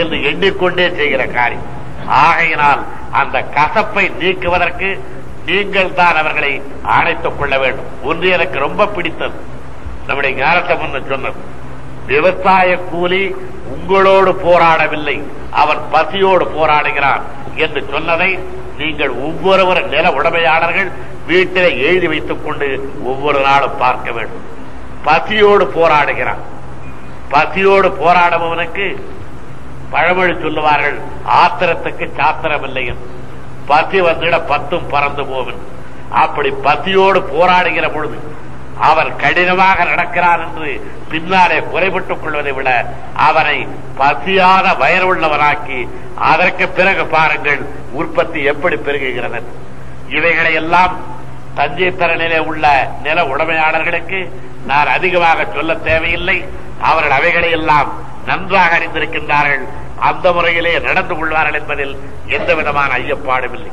என்று எண்ணிக்கொண்டே செய்கிற காரியம். ஆகையினால் அந்த கசப்பை நீக்குவதற்கு நீங்கள் தான் அவர்களை அழைத்துக் கொள்ள வேண்டும். ஒன்று எனக்கு ரொம்ப பிடித்தது. நம்முடைய ஞானத்தை சொன்னது. விவசாய கூலி உங்களோடு போராடவில்லை. அவன் பசியோடு போராடுகிறான் என்று சொன்னதை நீங்கள் ஒவ்வொருவர் நில உடமையாளர்கள் வீட்டிலே எழுதி வைத்துக் கொண்டு ஒவ்வொரு நாளும் பார்க்க வேண்டும். பசியோடு போராடுகிறான். பசியோடு போராடுபவனுக்கு பழமொழி சொல்லுவார்கள் ஆத்திரத்துக்கு சாத்திரம் இல்லை பசி வந்துட பத்தும் பறந்து போவன் அப்படி பசியோடு போராடுகிற பொழுது அவர் கடினமாக நடக்கிறார் என்று பின்னாலே குறைபட்டுக் கொள்வதை விட அவனை பசியாத வயறுள்ளவனாக்கி அதற்கு பிறகு பாருங்கள் உற்பத்தி எப்படி பெருகுகிறது. இவைகளை எல்லாம் தஞ்சை தரநிலை உள்ள நில உடைமையாளர்களுக்கு நான் அதிகமாக சொல்ல தேவையில்லை. அவர்கள் அவைகளை எல்லாம் நன்றாக அறிந்திருக்கின்றார்கள். அந்த முறையிலே நடந்து கொள்வார்கள் என்பதில் எந்த விதமான ஐயப்பாடும் இல்லை.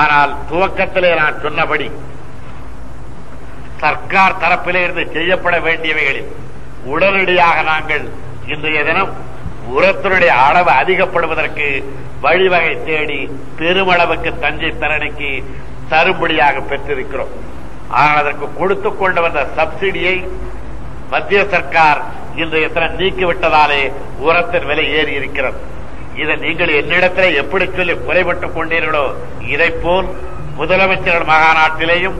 ஆனால் துவக்கத்திலே நான் சொன்னபடி சர்க்கார் தரப்பிலே இருந்து செய்யப்பட வேண்டியவைகளில் உடனடியாக நாங்கள் இன்றைய தினம் உரத்தினுடைய அளவு அதிகப்படுவதற்கு வழிவகை தேடி பெருமளவுக்கு தஞ்சை தரணிக்கு தரும்படியாக பெற்றிருக்கிறோம். ஆனால் அதற்கு கொடுத்துக் கொண்டு வந்த சப்சிடியை மத்திய சர்க்கார் இன்றைய தினம் நீக்கிவிட்டதாலே உரத்தின் விலை ஏறி இருக்கிறது. இதை நீங்கள் என்னிடத்தில் எப்படி சொல்லி குறைபட்டுக் கொண்டீர்களோ இதை போல் முதலமைச்சர்கள் மகாநாட்டிலேயும்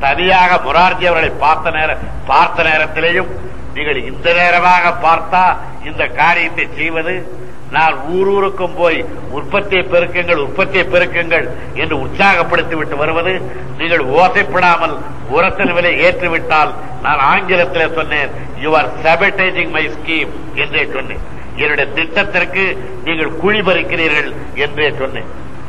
தனியாக முரார்ஜி அவர்களை பார்த்த நேர பார்த்த நேரத்திலேயும் நீங்கள் இந்த நேரமாக பார்த்தா இந்த காரியத்தை செய்வது நான் ஊர் ஊருக்கும் போய் உற்பத்தியை பெருக்குங்கள் உற்பத்தியை பெருக்குங்கள் என்று உற்சாகப்படுத்தி விட்டு வருவது நீங்கள் ஓசைப்படாமல் உரத்தின் விலை ஏற்றுவிட்டால் நான் ஆங்கிலத்தில் சொன்னேன் you are sabotage my scheme என்றே சொன்னேன். என்னுடைய திட்டத்திற்கு நீங்கள் குழி பறிக்கிறீர்கள் என்றே சொன்னேன்.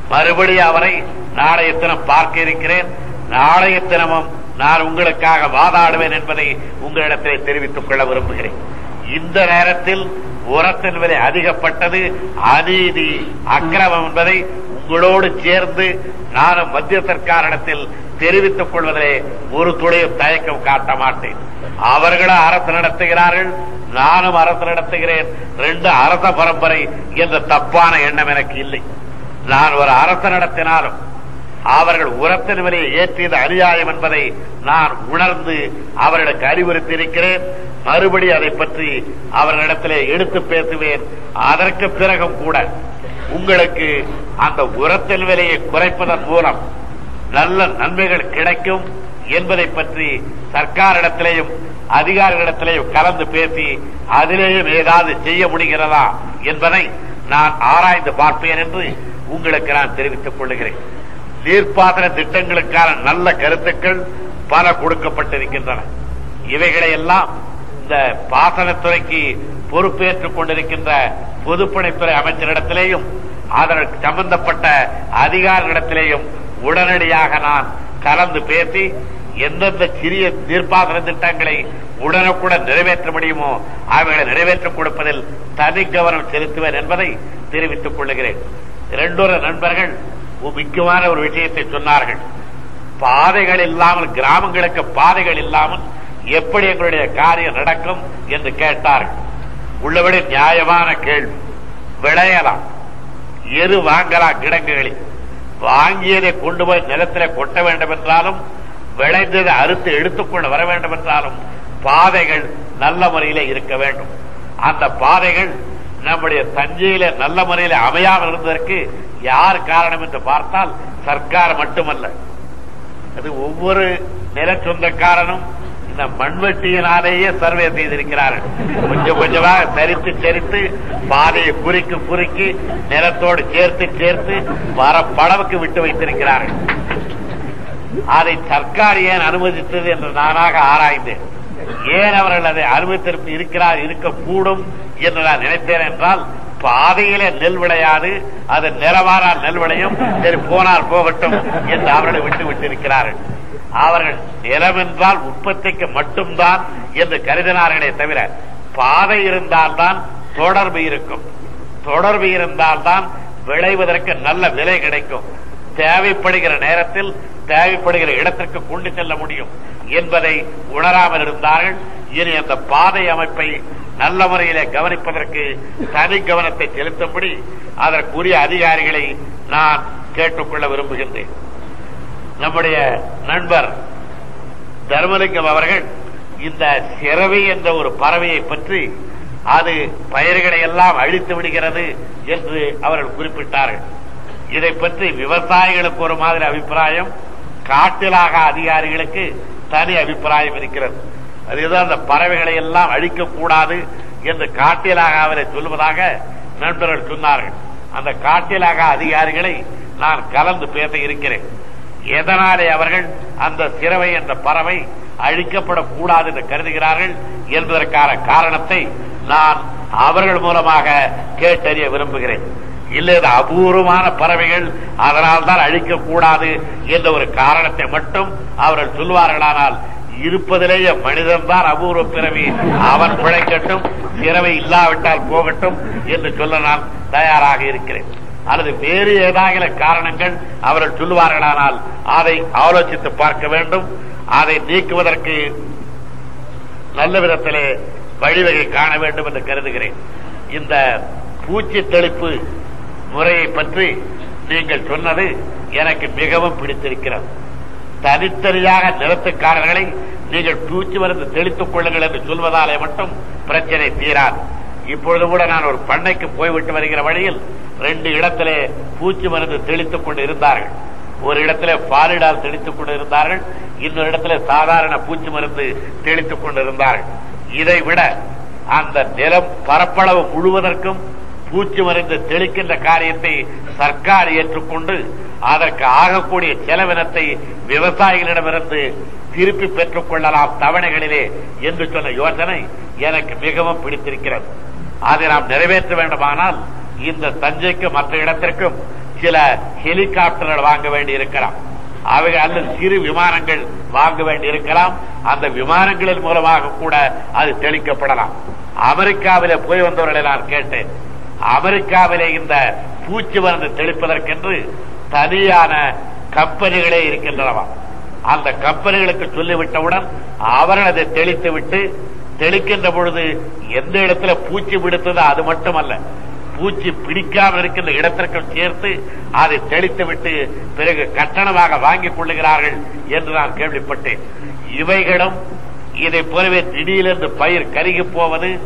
மறுபடியும் அவரை நாளைய தினம் பார்க்க இருக்கிறேன். நாளைய தினமும் நான் உங்களுக்காக வாதாடுவேன் என்பதை உங்களிடத்திலே தெரிவித்துக் கொள்ள விரும்புகிறேன். இந்த நேரத்தில் உரத்தின் விலை அதிகப்பட்டது. அநீதி அக்கிரமம் என்பதை உங்களோடு சேர்ந்து நானும் மத்திய சர்க்காரிடத்தில் தெரிவித்துக் கொள்வதிலே ஒரு துளையும் தயக்கம் காட்ட மாட்டேன். அவர்களும் அரசு நடத்துகிறார்கள் நானும் அரசு நடத்துகிறேன். ரெண்டு அரச பரம்பரை என்ற தப்பான எண்ணம் எனக்கு இல்லை. நான் ஒரு அரசு நடத்தினாலும் அவர்கள் உரத்தின் விலையை ஏற்றியது அநியாயம் என்பதை நான் உணர்ந்து அவர்களுக்கு அறிவுறுத்தி இருக்கிறேன் மறுபடி அதை பற்றி அவர்களிடத்திலே எடுத்து பேசுவேன். அதற்கு பிறகும் கூட உங்களுக்கு அந்த உரத்தின் விலையை குறைப்பதன் மூலம் நல்ல நன்மைகள் கிடைக்கும் என்பதை பற்றி சர்க்காரிடத்திலேயும் அதிகாரிகளிடத்திலேயும் கலந்து பேசி அதிலேயும் ஏதாவது செய்ய முடிகிறதா என்பதை நான் ஆராய்ந்து பார்ப்பேன் என்று உங்களுக்கு நான் தெரிவித்துக் கொள்கிறேன். நீர்ப்பாசன திட்டங்களுக்கான நல்ல கருத்துக்கள் பல கொடுக்கப்பட்டிருக்கின்றன. இவைகளை எல்லாம் இந்த பாசனத்துறைக்கு பொறுப்பேற்றுக் கொண்டிருக்கின்ற பொதுப்பணித்துறை அமைச்சரிடத்திலேயும் அதற்கு சம்பந்தப்பட்ட அதிகாரிகளிடத்திலேயும் உடனடியாக நான் கலந்து பேசி எந்தெந்த சிறிய நீர்ப்பாசன திட்டங்களை உடனுக்குடன் நிறைவேற்ற முடியுமோ அவைகளை நிறைவேற்றிக் கொடுப்பதில் தனி கவனம் செலுத்துவேன் என்பதை தெரிவித்துக் கொள்ளுகிறேன் இரண்டொரு நண்பர்கள் முக்கியமான ஒரு விஷயத்தை சொன்னார்கள். பாதைகள் இல்லாமல் கிராமங்களுக்கு பாதைகள் இல்லாமல் எப்படி எங்களுடைய காரியம் நடக்கும் என்று கேட்டார்கள். உள்ளபடி நியாயமான கேள்வி. விளையலாம். எரு வாங்கலாம் கிடங்குகளில்? வாங்கியதை கொண்டு போய் நிலத்திலே கொட்ட வேண்டும் என்றாலும் விளைந்ததை அறுத்து எடுத்துக்கொண்டு வர வேண்டும் என்றாலும் பாதைகள் நல்ல முறையில இருக்க வேண்டும். அந்த பாதைகள் நம்முடைய தஞ்சையில நல்ல முறையில் அமையாமல் இருந்ததற்கு யார் காரணம் என்று பார்த்தால் சர்க்கார் மட்டுமல்ல. அது ஒவ்வொரு நிலச்சொந்தக்காரனும் இந்த மண்வெட்டியினாலேயே சர்வே செய்திருக்கிறார்கள். கொஞ்சம் கொஞ்சமாக சரித்து சரித்து பாதையை குறுக்கி குறுக்கி நிலத்தோடு சேர்த்து சேர்த்து வர படவுக்கு விட்டு வைத்திருக்கிறார்கள். அதை சர்க்கார் ஏன் அனுமதித்தது என்று நானாக ஆராய்ந்தேன். ஏன் அவர்கள் அதை அனுமதித்திருப்பு இருக்கிறார் இருக்கக்கூடும் என்று நான் நினைத்தேன் என்றால் பாதையிலே நெல் விளையாது அது நிலவாரா நெல் விளையும் சரி போனால் போகட்டும் என்று அவர்களை விட்டு விட்டிருக்கிறார்கள். அவர்கள் நிலம் என்றால் உற்பத்திக்கு மட்டும்தான் என்று கருதினார்களே தவிர பாதை இருந்தால்தான் தொடர்பு இருக்கும். தொடர்பு இருந்தால்தான் விளைவதற்கு நல்ல விலை கிடைக்கும். தேவைப்படுகிற நேரத்தில் தேவைப்படுகிற இடத்திற்கு கொண்டு செல்ல முடியும் என்பதை உணராமல் இருந்தார்கள். இனி அந்த பாதை அமைப்பை நல்ல முறையிலே கவனிப்பதற்கு தனி கவனத்தை செலுத்தும்படி அதற்குரிய அதிகாரிகளை நான் கேட்டுக்கொள்ள விரும்புகின்றேன். நம்முடைய நண்பர் தர்மலிங்கம் அவர்கள் இந்த சிறவி என்ற ஒரு பறவையை பற்றி அது பயிர்களை எல்லாம் அழித்து விடுகிறது என்று அவர்கள் குறிப்பிட்டார்கள். இதை பற்றி விவசாயிகளுக்கு ஒரு மாதிரி அபிப்பிராயம் காட்டிலாக அதிகாரிகளுக்கு தனி அபிப்பிராயம் இருக்கிறது. அதுதான் அந்த பறவைகளை எல்லாம் அழிக்கக்கூடாது என்று காட்டிலாக அவரை சொல்வதாக நண்பர்கள் சொன்னார்கள். அந்த காட்டிலாக அதிகாரிகளை நான் கலந்து பேச இருக்கிறேன். எதனாலே அவர்கள் அந்த சிறவை என்ற பறவை அழிக்கப்படக்கூடாது என்று கருதுகிறார்கள் என்பதற்கான காரணத்தை நான் அவர்கள் மூலமாக கேட்டறிய விரும்புகிறேன். இல்லை இது அபூர்வமான பறவைகள். அதனால் தான் அழிக்கக்கூடாது என்ற ஒரு காரணத்தை மட்டும் அவர்கள் சொல்வார்களானால் இருப்பதிலேயே மனிதன் தான் அபூர்வ பிறவி. அவன் பிழைக்கட்டும் பிறவை இல்லாவிட்டால் போகட்டும் என்று சொல்ல நான் தயாராக இருக்கிறேன். அல்லது வேறு ஏதாவது காரணங்கள் அவர்கள் சொல்லுவார்களானால் அதை ஆலோசித்து பார்க்க வேண்டும். அதை நீக்குவதற்கு நல்ல விதத்திலே வழிவகை காண வேண்டும் என்று கருதுகிறேன். இந்த பூச்சி தெளிப்பு முறையை பற்றி நீங்கள் சொன்னது எனக்கு மிகவும் பிடித்திருக்கிறது. தனித்தனியாக நிலத்துக்காரர்களை நீங்கள் பூச்சி மருந்து தெளித்துக் கொள்ளுங்கள் என்று சொல்வதாலே மட்டும் பிரச்சனை தீராது. இப்பொழுது கூட நான் ஒரு பண்ணைக்கு போய்விட்டு வருகிற வழியில் ரெண்டு இடத்திலே பூச்சி மருந்து தெளித்துக் கொண்டு இருந்தார்கள். ஒரு இடத்துல பாலிடால் தெளித்துக் கொண்டு இருந்தார்கள். இன்னொரு இடத்துல சாதாரண பூச்சி மருந்து தெளித்துக் கொண்டு இருந்தார்கள். இதை விட அந்த நிலம் பரப்பளவு முழுவதற்கும் பூச்சி மருந்து தெளிக்கின்ற காரியத்தை சர்க்கார் ஏற்றுக்கொண்டு அதற்கு ஆகக்கூடிய செலவினத்தை விவசாயிகளிடமிருந்து திருப்பி பெற்றுக் கொள்ளலாம் தவணைகளிலே என்று சொன்ன யோசனை எனக்கு மிகவும் பிடித்திருக்கிறது. அதை நாம் நிறைவேற்ற வேண்டுமானால் இந்த தஞ்சைக்கு மற்ற இடத்திற்கும் சில ஹெலிகாப்டர்கள் வாங்க வேண்டி இருக்கலாம் அவை அல்லது சிறு விமானங்கள் வாங்க வேண்டி இருக்கலாம் அந்த விமானங்களின் மூலமாக கூட அது தெளிக்கப்படலாம். அமெரிக்காவிலே போய் வந்தவர்களை நான் கேட்டேன். அமெரிக்காவிலே இந்த பூச்சி மருந்து தெளிப்பதற்கென்று தனியான கம்பெனிகளே இருக்கின்றனவா? அந்த கம்பெனிகளுக்கு சொல்லிவிட்டவுடன் அவர்கள் அதை தெளித்து விட்டு தெளிக்கின்ற பொழுது எந்த இடத்துல பூச்சி பிடித்ததோ அது மட்டுமல்ல பூச்சி பிடிக்காமல் இருக்கின்ற இடத்திற்கு சேர்த்து அதை தெளித்து விட்டு பிறகு கட்டணமாக வாங்கிக் கொள்ளுகிறார்கள் என்று நான் கேள்விப்பட்டேன். இவைகளும் இதை போலவே திடீரென்று பயிர் கருகி போவது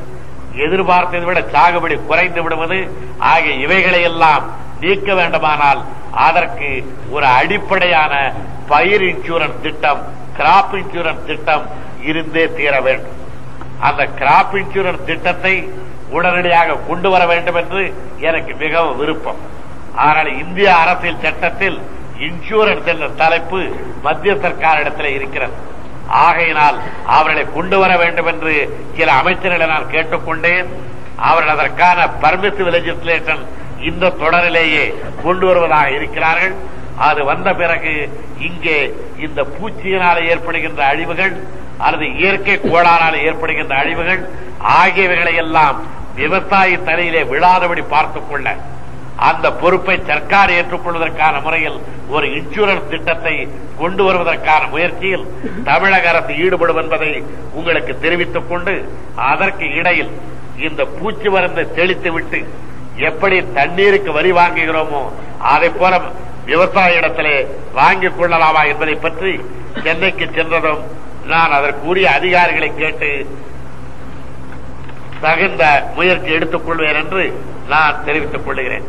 எதிர்பார்த்ததை விட சாகுபடி குறைந்து விடுவது. ஆகிய இவைகளை எல்லாம் நீக்க வேண்டுமானால் அதற்கு ஒரு அடிப்படையான பயிர் இன்சூரன்ஸ் திட்டம் கிராப் இன்சூரன்ஸ் திட்டம் இருந்தே தீர வேண்டும். அந்த கிராப் இன்சூரன்ஸ் திட்டத்தை உடனடியாக கொண்டு வர வேண்டும் என்று எனக்கு மிகவும் விருப்பம். ஆனால் இந்திய அரசியல் சட்டத்தில் இன்சூரன்ஸ் என்ற தலைப்பு மத்திய சர்க்காரிடத்தில் இருக்கிறது. ஆகையினால் அவர்களை கொண்டு வர வேண்டும் என்று சில அமைச்சர்களை நான் கேட்டுக்கொண்டேன். அவர்கள் அதற்கான பர்மிசிவ் லெஜிஸ்லேஷன் இந்த தொடரிலேயே கொண்டு வருவதாக இருக்கிறார்கள். அது வந்த பிறகு இங்கே இந்த பூச்சியினால் ஏற்படுகின்ற அழிவுகள் அல்லது இயற்கை கோளாறால் ஏற்படுகின்ற அழிவுகள் ஆகியவைகளை எல்லாம் விவசாயி தலையிலே விழாதபடி பார்த்துக் கொள்ள அந்த பொறுப்பை சர்க்கார் ஏற்றுக்கொள்வதற்கான முறையில் ஒரு இன்சூரன்ஸ் திட்டத்தை கொண்டு வருவதற்கான முயற்சியில் தமிழக அரசு ஈடுபடும் என்பதை உங்களுக்கு தெரிவித்துக் கொண்டு அதற்கு இடையில் இந்த பூச்சி மருந்தை தெளித்து விட்டு எப்படி தண்ணீருக்கு வரி வாங்குகிறோமோ அதை போல விவசாய இடத்திலே வாங்கிக் கொள்ளலாமா என்பதை பற்றி சென்னைக்கு சென்றதும் நான் அதற்குரிய அதிகாரிகளை கேட்டு தகுந்த முயற்சி எடுத்துக் கொள்வேன் என்று நான் தெரிவித்துக் கொள்கிறேன்.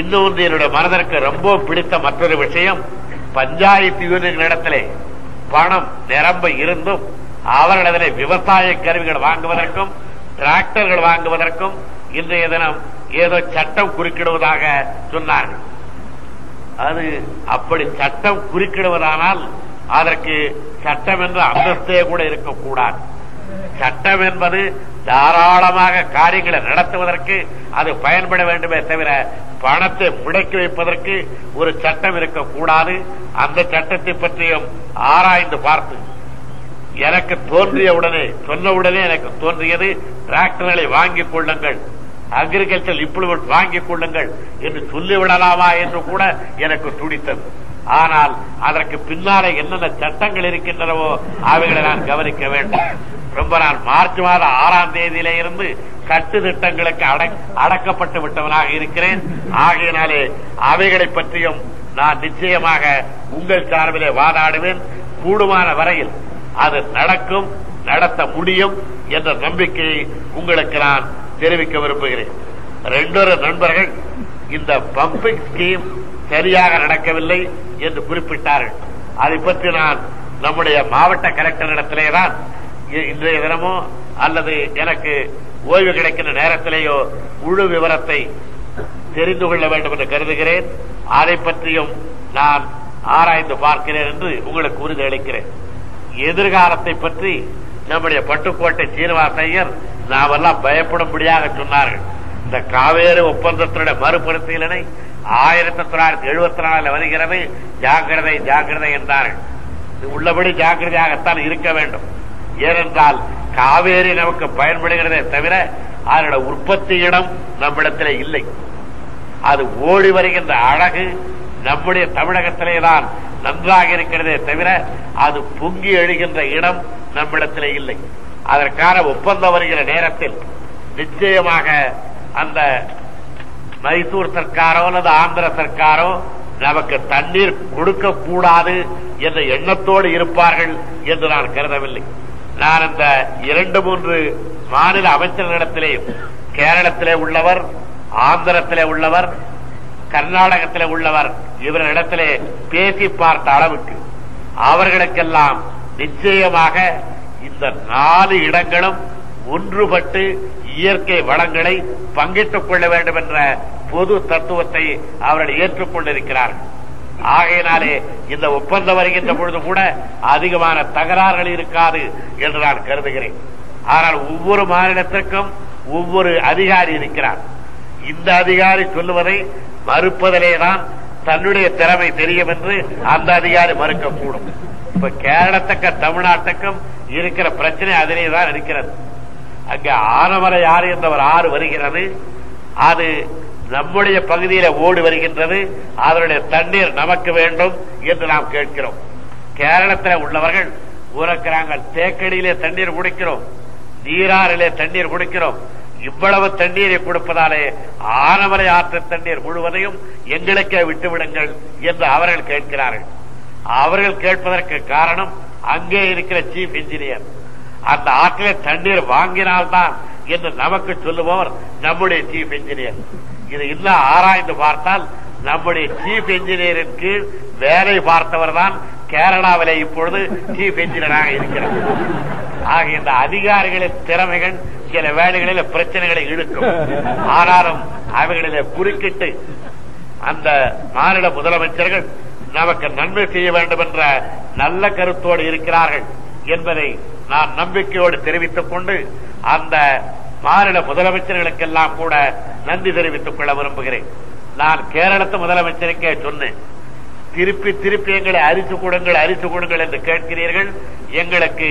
இன்னொன்று என்னுடைய மனதிற்கு ரொம்ப பிடித்த மற்றொரு விஷயம் பஞ்சாயத்து யூனியன்களிடத்திலே பணம் நிரம்ப இருந்தும் அவர்களிடத்திலே விவசாய கருவிகள் வாங்குவதற்கும் டிராக்டர்கள் வாங்குவதற்கும் இன்றைய தினம் ஏதோ சட்டம் குறுக்கிடுவதாக சொன்னார்கள். அது அப்படி சட்டம் குறுக்கிடுவதானால் அதற்கு சட்டம் என்ற அந்தஸ்தே கூட இருக்கக்கூடாது. சட்டம் என்பது தாராளமாக காரியங்களை நடத்துவதற்கு அது பயன்பட வேண்டுமே தவிர பணத்தை முடக்கி வைப்பதற்கு ஒரு சட்டம் இருக்கக்கூடாது. அந்த சட்டத்தை பற்றியும் ஆராய்ந்து பார்த்து எனக்கு தோன்றிய உடனே சொன்ன உடனே எனக்கு தோன்றியது டிராக்டர்களை வாங்கிக் கொள்ளுங்கள் அக்ரிகல்ச்சர் இம்ப்ளிமெண்ட் வாங்கிக் கொள்ளுங்கள் என்று சொல்லிவிடலாமா என்று கூட எனக்கு துடித்தது. ஆனால் அதற்கு பின்னாலே என்னென்ன சட்டங்கள் இருக்கின்றனவோ அவைகளை நான் கவனிக்க வேண்டும். ரொம்ப நான் மார்ச் மாதம் ஆறாம் தேதியிலே இருந்து கட்டு திட்டங்களுக்கு அடக்கப்பட்டு விட்டவனாக இருக்கிறேன். ஆகையினாலே அவைகளை பற்றியும் நான் நிச்சயமாக உங்கள் சார்பிலே வாதாடுவேன். கூடுமான வரையில் அது நடக்கும் நடத்த முடியும் என்ற நம்பிக்கையை உங்களுக்கு நான் தெரிவிக்க விரும்புகிறேன். ரெண்டொரு நண்பர்கள் இந்த பம்பிங் ஸ்கீம் சரியாக நடக்கவில்லை என்று குறிப்பிட்டார்கள். அதை பற்றி நான் நம்முடைய மாவட்ட கலெக்டரிடத்திலே தான் இன்றைய தினமோ அல்லது எனக்கு ஓய்வு கிடைக்கின்ற நேரத்திலேயோ முழு விவரத்தை தெரிந்து கொள்ள வேண்டும் என்று கருதுகிறேன். அதை பற்றியும் நான் ஆராய்ந்து பார்க்கிறேன் என்று உங்களுக்கு உறுதி அளிக்கிறேன். எதிர்காலத்தை பற்றி நம்முடைய பட்டுக்கோட்டை சீனிவாச ஐயர் நாமெல்லாம் பயப்படும்படியாக சொன்னார்கள். இந்த காவேரி ஒப்பந்தத்தினுடைய மறுபரிசீலனை ஆயிரத்தி தொள்ளாயிரத்தி எழுபத்தி நாலுல வருகிறது. ஜாக்கிரதை ஜாக்கிரதை என்றார்கள். உள்ளபடி ஜாக்கிரதையாகத்தான் இருக்க வேண்டும். ஏனென்றால் காவேரி நமக்கு பயன்படுகிறதே தவிர அதனுடைய உற்பத்தி இடம் நம்மிடத்தில் இல்லை. அது ஓடி வருகின்ற அழகு நம்முடைய தமிழகத்திலே தான் நன்றாக இருக்கிறதே தவிர அது பொங்கி எழுகின்ற இடம் நம்மிடத்திலே இல்லை. அதற்கான ஒப்பந்தம் வருகிற நேரத்தில் நிச்சயமாக அந்த மைசூர் சர்க்காரோ அல்லது ஆந்திர சர்க்காரோ நமக்கு தண்ணீர் கொடுக்க கூடாது என்ற எண்ணத்தோடு இருப்பார்கள் என்று நான் கருதவில்லை. நான் இந்த இரண்டு மூன்று மாநில அமைச்சர்களிடத்திலே கேரளத்திலே உள்ளவர் ஆந்திரத்திலே உள்ளவர் கர்நாடகத்திலே உள்ளவர் இவர்களிடத்திலே பேசி பார்த்த அளவுக்கு அவர்களுக்கெல்லாம் நிச்சயமாக இந்த நாலு இடங்களும் ஒன்றுபட்டு இயற்கை வளங்களை பங்கிட்டுக் கொள்ள வேண்டும் என்ற பொது தத்துவத்தை அவர்கள் ஏற்றுக்கொண்டிருக்கிறார்கள். ஆகையினாலே இந்த ஒப்பந்தம் வருகின்ற பொழுது கூட அதிகமான தகராறுகள் இருக்காது என்று நான் கருதுகிறேன். ஆனால் ஒவ்வொரு மாநிலத்திற்கும் ஒவ்வொரு அதிகாரி இருக்கிறார். இந்த அதிகாரி சொல்லுவதை மறுப்பதிலேதான் தன்னுடைய திறமை தெரியும் என்று அந்த அதிகாரி மறுக்கக்கூடும். இப்ப கேரளத்துக்கும் தமிழ்நாட்டுக்கும் இருக்கிற பிரச்சனை அதிலே தான் இருக்கிறது. அங்க ஆனமலை ஆறு என்ற ஒரு ஆறு வருகிறது. அது நம்முடைய பகுதியில ஓடி வருகின்றது. அதனுடைய தண்ணீர் நமக்கு வேண்டும் என்று நாம் கேட்கிறோம். கேரளத்தில் உள்ளவர்கள் உனக்கு தேக்கடியிலே தண்ணீர் குடிக்கிறோம். நீராறிலே தண்ணீர் குடிக்கிறோம். இவ்வளவு தண்ணீரை கொடுப்பதாலே ஆனமலை ஆற்று தண்ணீர் முழுவதையும் எங்களுக்கே விட்டுவிடுங்கள் என்று அவர்கள் கேட்கிறார்கள். அவர்கள் கேட்பதற்கு காரணம் அங்கே இருக்கிற சீஃப் இன்ஜினியர் அந்த ஆற்றிலே தண்ணீர் வாங்கினால்தான் என்று நமக்கு சொல்லுபவர் நம்முடைய சீஃப் இன்ஜினியர் இது இன்னும் ஆராய்ந்து பார்த்தால் நம்முடைய சீஃப் என்ஜினியரின் கீழ் வேலை பார்த்தவர் தான் கேரளாவிலே இப்பொழுது சீஃப் என்ஜினியராக இருக்கிறார். ஆக இந்த அதிகாரிகளின் திறமைகள் சில வேலைகளில் பிரச்சனைகளை இழுக்கும். ஆனாலும் அவைகளில குறுக்கிட்டு அந்த மாநில முதலமைச்சர்கள் நமக்கு நன்மை செய்ய வேண்டும் என்ற நல்ல கருத்தோடு இருக்கிறார்கள் என்பதை நான் நம்பிக்கையோடு தெரிவித்துக் கொண்டு அந்த மாநில முதலமைச்சர்களுக்கெல்லாம் கூட நன்றி தெரிவித்துக் கொள்ள விரும்புகிறேன். நான் கேரளத்து முதலமைச்சருக்கே சொன்னேன். திருப்பி திருப்பி எங்களை அரித்து கொடுங்கள் அரித்து கொடுங்கள் என்று கேட்கிறீர்கள். எங்களுக்கு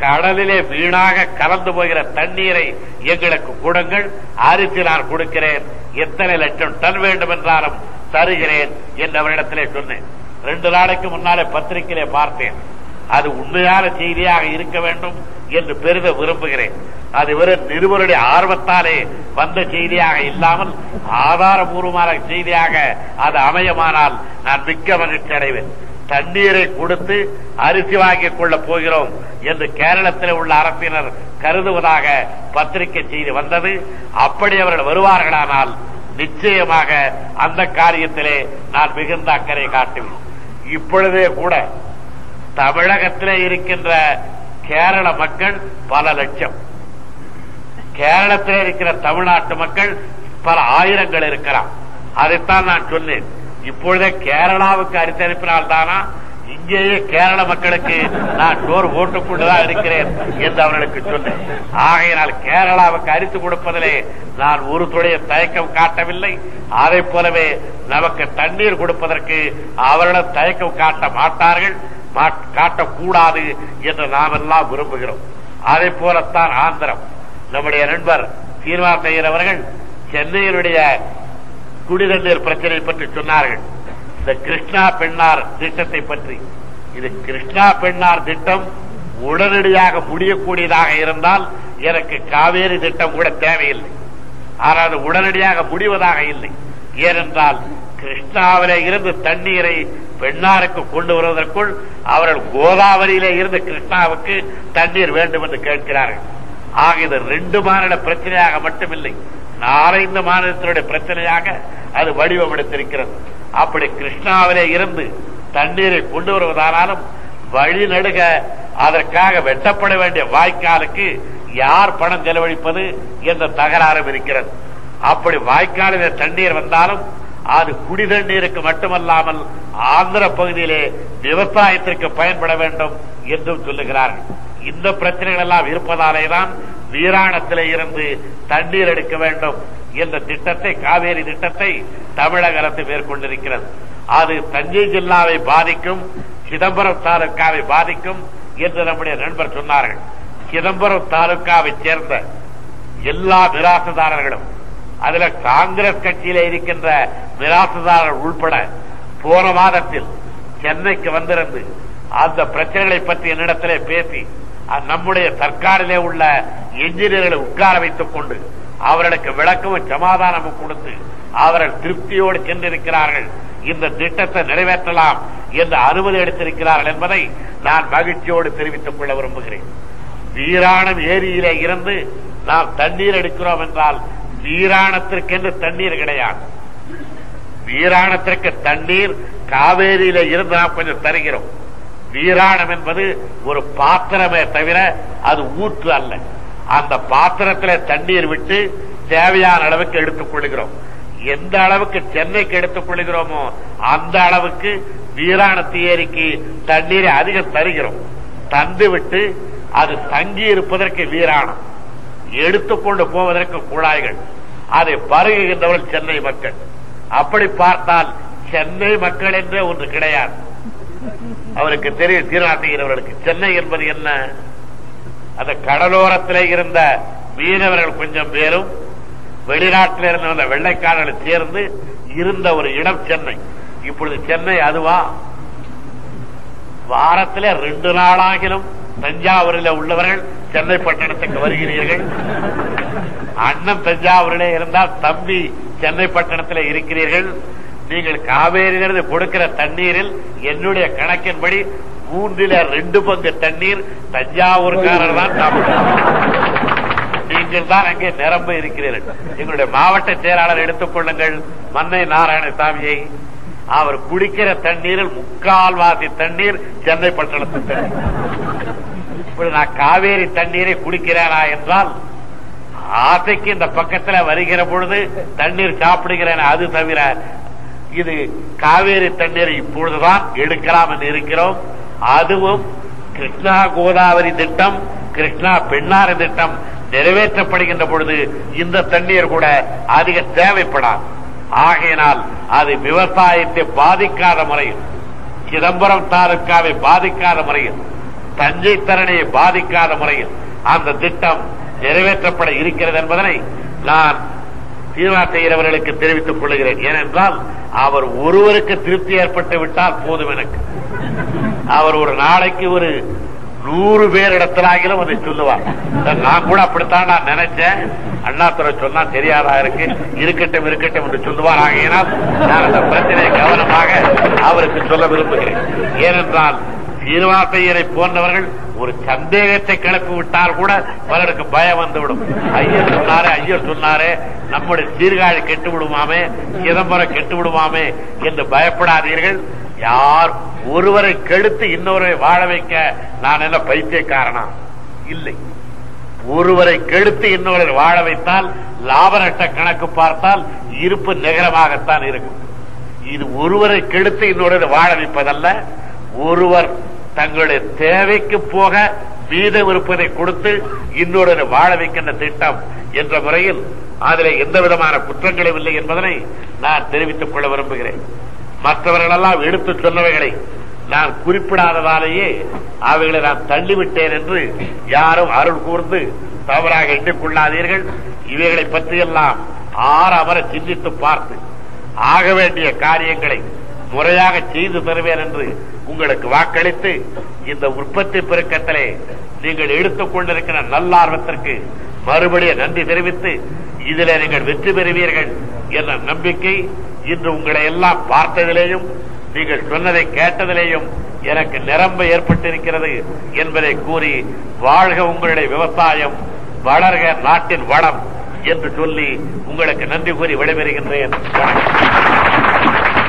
கடலிலே வீணாக கலந்து போகிற தண்ணீரை எங்களுக்கு கொடுங்கள். அரிசி நான் கொடுக்கிறேன். எத்தனை லட்சம் டன் வேண்டும் என்றாலும் தருகிறேன் என்று அவரிடத்திலே சொன்னேன். ரெண்டு நாளைக்கு முன்னாலே பத்திரிகையிலே பார்த்தேன். அது உண்மையான செய்தியாக இருக்க வேண்டும். என்று பெரித விரும்புகிறேன். அது வெறும் நிருபருடைய ஆர்வத்தாலே வந்த செய்தியாக இல்லாமல் ஆதாரபூர்வமான செய்தியாக அது அமையமானால் நான் மிக்க மகிழ்ச்சி அடைவேன். தண்ணீரை கொடுத்து அரிசி வாங்கிக் கொள்ளப் போகிறோம் என்று கேரளத்தில் உள்ள அரசினர் கருதுவதாக பத்திரிகை செய்தி வந்தது. அப்படி அவர்கள் வருவார்களானால் நிச்சயமாக அந்த காரியத்திலே நான் மிகுந்த அக்கறை காட்டுவேன். இப்பொழுதே கூட தமிழகத்திலே இருக்கின்ற கேரள மக்கள் பல லட்சம். கேரளத்தில் இருக்கிற தமிழ்நாட்டு மக்கள் பல ஆயிரங்கள் இருக்கிறான் அதைத்தான் நான் சொன்னேன். இப்பொழுதே கேரளாவுக்கு அரிசி அனுப்பினால் தானா இங்கேயே கேரள மக்களுக்கு நான் டோர் போட்டுக் கொண்டுதான் இருக்கிறேன் என்று அவர்களுக்கு சொன்னேன். ஆகையினால் கேரளாவுக்கு அரித்து கொடுப்பதிலே நான் ஒரு துடைய தயக்கம் காட்டவில்லை. அதை போலவே நமக்கு தண்ணீர் கொடுப்பதற்கு அவர்களும் தயக்கம் காட்ட மாட்டார்கள். காட்டக்கூடாது என்று நாம் எல்லாம் விரும்புகிறோம். அதை போலத்தான் ஆந்திரம். நம்முடைய நண்பர் சீனிவாசையர் அவர்கள் சென்னையினுடைய குடிதண்ணீர் பிரச்சனை பற்றி சொன்னார்கள். இந்த கிருஷ்ணா பெண்ணார் திட்டத்தை பற்றி. இது கிருஷ்ணா பெண்ணார் திட்டம் உடனடியாக முடியக்கூடியதாக இருந்தால் எனக்கு காவேரி திட்டம் கூட தேவையில்லை. ஆனால் உடனடியாக முடிவதாக இல்லை. ஏனென்றால் கிருஷ்ணாவிலே இருந்து தண்ணீரை பெண்ணாருக்கு கொண்டு வருவதற்குள் அவர்கள் கோதாவரியிலே இருந்து கிருஷ்ணாவுக்கு தண்ணீர் வேண்டும் என்று கேட்கிறார்கள். ஆக இது ரெண்டு மாநில பிரச்சனையாக மட்டுமில்லை. நாலந்து மாநிலத்தினுடைய பிரச்சனையாக அது வடிவமெடுத்திருக்கிறது. அப்படி கிருஷ்ணாவிலே இருந்து தண்ணீரை கொண்டு வருவதானாலும் வழி நடுக அதற்காக வெட்டப்பட வேண்டிய வாய்க்காலுக்கு யார் பணம் செலவழிப்பது என்ற தகராறும் இருக்கிறது. அப்படி வாய்க்காலில் தண்ணீர் வந்தாலும் அது குடி நீருக்கு மட்டுமல்லாமல் ஆந்திர பகுதியிலே விவசாயத்திற்கு பயன்பட வேண்டும் என்றும் சொல்லுகிறார்கள். இந்த பிரச்சனைகள் எல்லாம் இருப்பதாலேதான் வீராணத்திலே இருந்து தண்ணீர் எடுக்க வேண்டும் என்ற திட்டத்தை காவேரி திட்டத்தை தமிழக அரசு மேற்கொண்டிருக்கிறது. அது தஞ்சை ஜில்லாவை பாதிக்கும் சிதம்பரம் தாலுக்காவை பாதிக்கும் என்று நம்முடைய நண்பர் சொன்னார்கள். சிதம்பரம் தாலுக்காவை சேர்ந்த எல்லா மிராசுதாரர்களும் அதுல காங்கிரஸ் கட்சியில இருக்கின்ற மிராசுதாரர்கள் உள்பட போன மாதத்தில் சென்னைக்கு வந்திருந்து அந்த பிரச்சனைகளை பற்றி என்னிடத்திலே பேசி நம்முடைய சர்க்காரிலே உள்ள என்ஜினியர்களை உட்கார வைத்துக் கொண்டு அவர்களுக்கு விளக்கமும் சமாதானமும் கொடுத்து அவர்கள் திருப்தியோடு சென்றிருக்கிறார்கள். இந்த திட்டத்தை நிறைவேற்றலாம் என்று அனுமதி எடுத்திருக்கிறார்கள் என்பதை நான் மகிழ்ச்சியோடு தெரிவித்துக் கொள்ள விரும்புகிறேன். வீராணம் ஏரியிலே இருந்து நாம் தண்ணீர் எடுக்கிறோம் என்றால் வீராணத்திற்கென்று தண்ணீர் கிடையாது. வீராணத்திற்கு தண்ணீர் காவேரியில இருந்து நாம் கொஞ்சம் தருகிறோம். வீராணம் என்பது ஒரு பாத்திரமே தவிர அது ஊற்று அல்ல. அந்த பாத்திரத்தில் தண்ணீர் விட்டு தேவையான அளவுக்கு எடுத்துக் கொள்கிறோம் எந்த அளவுக்கு சென்னைக்கு எடுத்துக் கொள்கிறோமோ அந்த அளவுக்கு வீராணத்து ஏரிக்கு தண்ணீரை அதிகம் தருகிறோம். தந்து விட்டு அது தங்கி இருப்பதற்கு வீராணம். எடுத்துக்கொண்டு போவதற்கு குழாய்கள். அதை பருகுகின்றவர்கள் சென்னை மக்கள். அப்படி பார்த்தால் சென்னை மக்கள் என்றே ஒன்று கிடையாது. அவருக்கு தெரியும் தீராட்டுகிறவர்களுக்கு சென்னை என்பது என்ன? அந்த கடலோரத்திலே இருந்த மீனவர்கள் கொஞ்சம் பேரும் வெளிநாட்டில் இருந்து வந்த வெள்ளைக்காரர்கள் சேர்ந்து இருந்த ஒரு இடம் சென்னை. இப்பொழுது சென்னை அதுவா? வாரத்திலே ரெண்டு நாளாகிலும் தஞ்சாவூரில் உள்ளவர்கள் சென்னை பட்டணத்துக்கு வருகிறீர்கள். அண்ணன் தஞ்சாவூரிலே இருந்தால் தம்பி சென்னை பட்டணத்தில் இருக்கிறீர்கள். நீங்கள் காவேரியிலிருந்து கொடுக்கிற தண்ணீரில் என்னுடைய கணக்கின்படி மூன்றில ரெண்டு பங்கு தண்ணீர் தஞ்சாவூர்காரர் தான் நீங்கள் தான் அங்கே நிரம்ப இருக்கிறீர்கள். எங்களுடைய மாவட்ட செயலாளர் எடுத்துக் கொள்ளுங்கள். மன்னை நாராயணசாமியை. அவர் குடிக்கிற தண்ணீரில் முக்கால்வாசி தண்ணீர் சென்னை பட்டணத்து தண்ணீர். இப்படி நான் காவேரி தண்ணீரை குடிக்கிறேனா என்றால் ஆசைக்கு இந்த பக்கத்தில் வருகிற பொழுது தண்ணீர் சாப்பிடுகிறேன் அது தவிர இது காவேரி தண்ணீரை இப்பொழுதுதான் எடுக்கலாம் என்று இருக்கிறோம். அதுவும் கிருஷ்ணா கோதாவரி திட்டம் கிருஷ்ணா பெண்ணாறு திட்டம் நிறைவேற்றப்படுகின்ற பொழுது இந்த தண்ணீர் கூட அதிக தேவைப்படாது. ஆகையினால் அது விவசாயத்தை பாதிக்காத முறையில் சிதம்பரம் தாலுக்காவை பாதிக்காத முறையில் தஞ்சை தரணியை பாதிக்காத முறையில் அந்த திட்டம் நிறைவேற்றப்பட இருக்கிறது என்பதனை நான் சீனிவாச செய்கிறவர்களுக்கு தெரிவித்துக் கொள்கிறேன். ஏனென்றால் அவர் ஒருவருக்கு திருப்தி ஏற்பட்டு விட்டால் போதும் எனக்கு. அவர் ஒரு நாளைக்கு ஒரு நூறு பேர் இடத்திலாகிலும் அதை சொல்லுவார். நான் கூட அப்படித்தான் நான் நினைச்சேன். அண்ணாதுரை சொன்னா தெரியாதா இருக்கு? இருக்கட்டும் இருக்கட்டும் என்று சொல்லுவார். ஆகையினால் நான் அந்த பிரச்சனையை கவனமாக அவருக்கு சொல்ல விரும்புகிறேன். ஏனென்றால் சீனிவாசையரை போன்றவர்கள் ஒரு சந்தேகத்தை கிளப்பி விட்டால் கூட பலருக்கு பயம் வந்துவிடும். ஐயர் சொன்னாரே ஐயர் சொன்னாரே நம்முடைய சீர்காழி கெட்டு விடுமாமே சிதம்பரம் கெட்டு விடுமாமே என்று பயப்படாதீர்கள். யார் ஒருவரை கெடுத்து இன்னொருவரை வாழ வைக்க நான் என்ன பைத்தியக்காரனா? இல்லை. ஒருவரை கெடுத்து இன்னொருவரை வாழ வைத்தால் லாப நட்ட கணக்கு பார்த்தால் இருப்பு நிகரமாகத்தான் இருக்கும். இது ஒருவரை கெடுத்து இன்னொருவரை வாழ வைப்பதல்ல ஒருவர் தங்களுடைய தேவைக்கு போக மீத இருப்பதை கொடுத்து இன்னொரு வாழ வைக்கின்ற திட்டம் என்ற முறையில் அதில் எந்த விதமான குற்றங்களும் இல்லை என்பதனை நான் தெரிவித்துக் கொள்ள விரும்புகிறேன். மற்றவர்களெல்லாம் எடுத்து சொன்னவைகளை நான் குறிப்பிடாததாலேயே அவைகளை நான் தள்ளிவிட்டேன் என்று யாரும் அருள் கூர்ந்து தவறாக எண்ணிக்கொள்ளாதீர்கள். இவைகளை பற்றியெல்லாம் ஆற அமர சிந்தித்து பார்த்து ஆக வேண்டிய காரியங்களை முறையாக செய்து தருவேன் என்று உங்களுக்கு வாக்களித்து இந்த உற்பத்தி பெருக்கத்திலே நீங்கள் எடுத்துக் கொண்டிருக்கிற நல்லார்வத்திற்கு மறுபடியும் நன்றி தெரிவித்து இதிலே நீங்கள் வெற்றி பெறுவீர்கள் என்ற நம்பிக்கை இன்று உங்களை எல்லாம் பார்த்ததிலேயும் நீங்கள் சொன்னதை கேட்டதிலேயும் எனக்கு நிரம்ப ஏற்பட்டிருக்கிறது என்பதை கூறி வாழ்க உங்களுடைய விவசாயம் வளர்க நாட்டின் வளம் என்று சொல்லி உங்களுக்கு நன்றி கூறி விடைபெறுகின்றேன். வணக்கம்.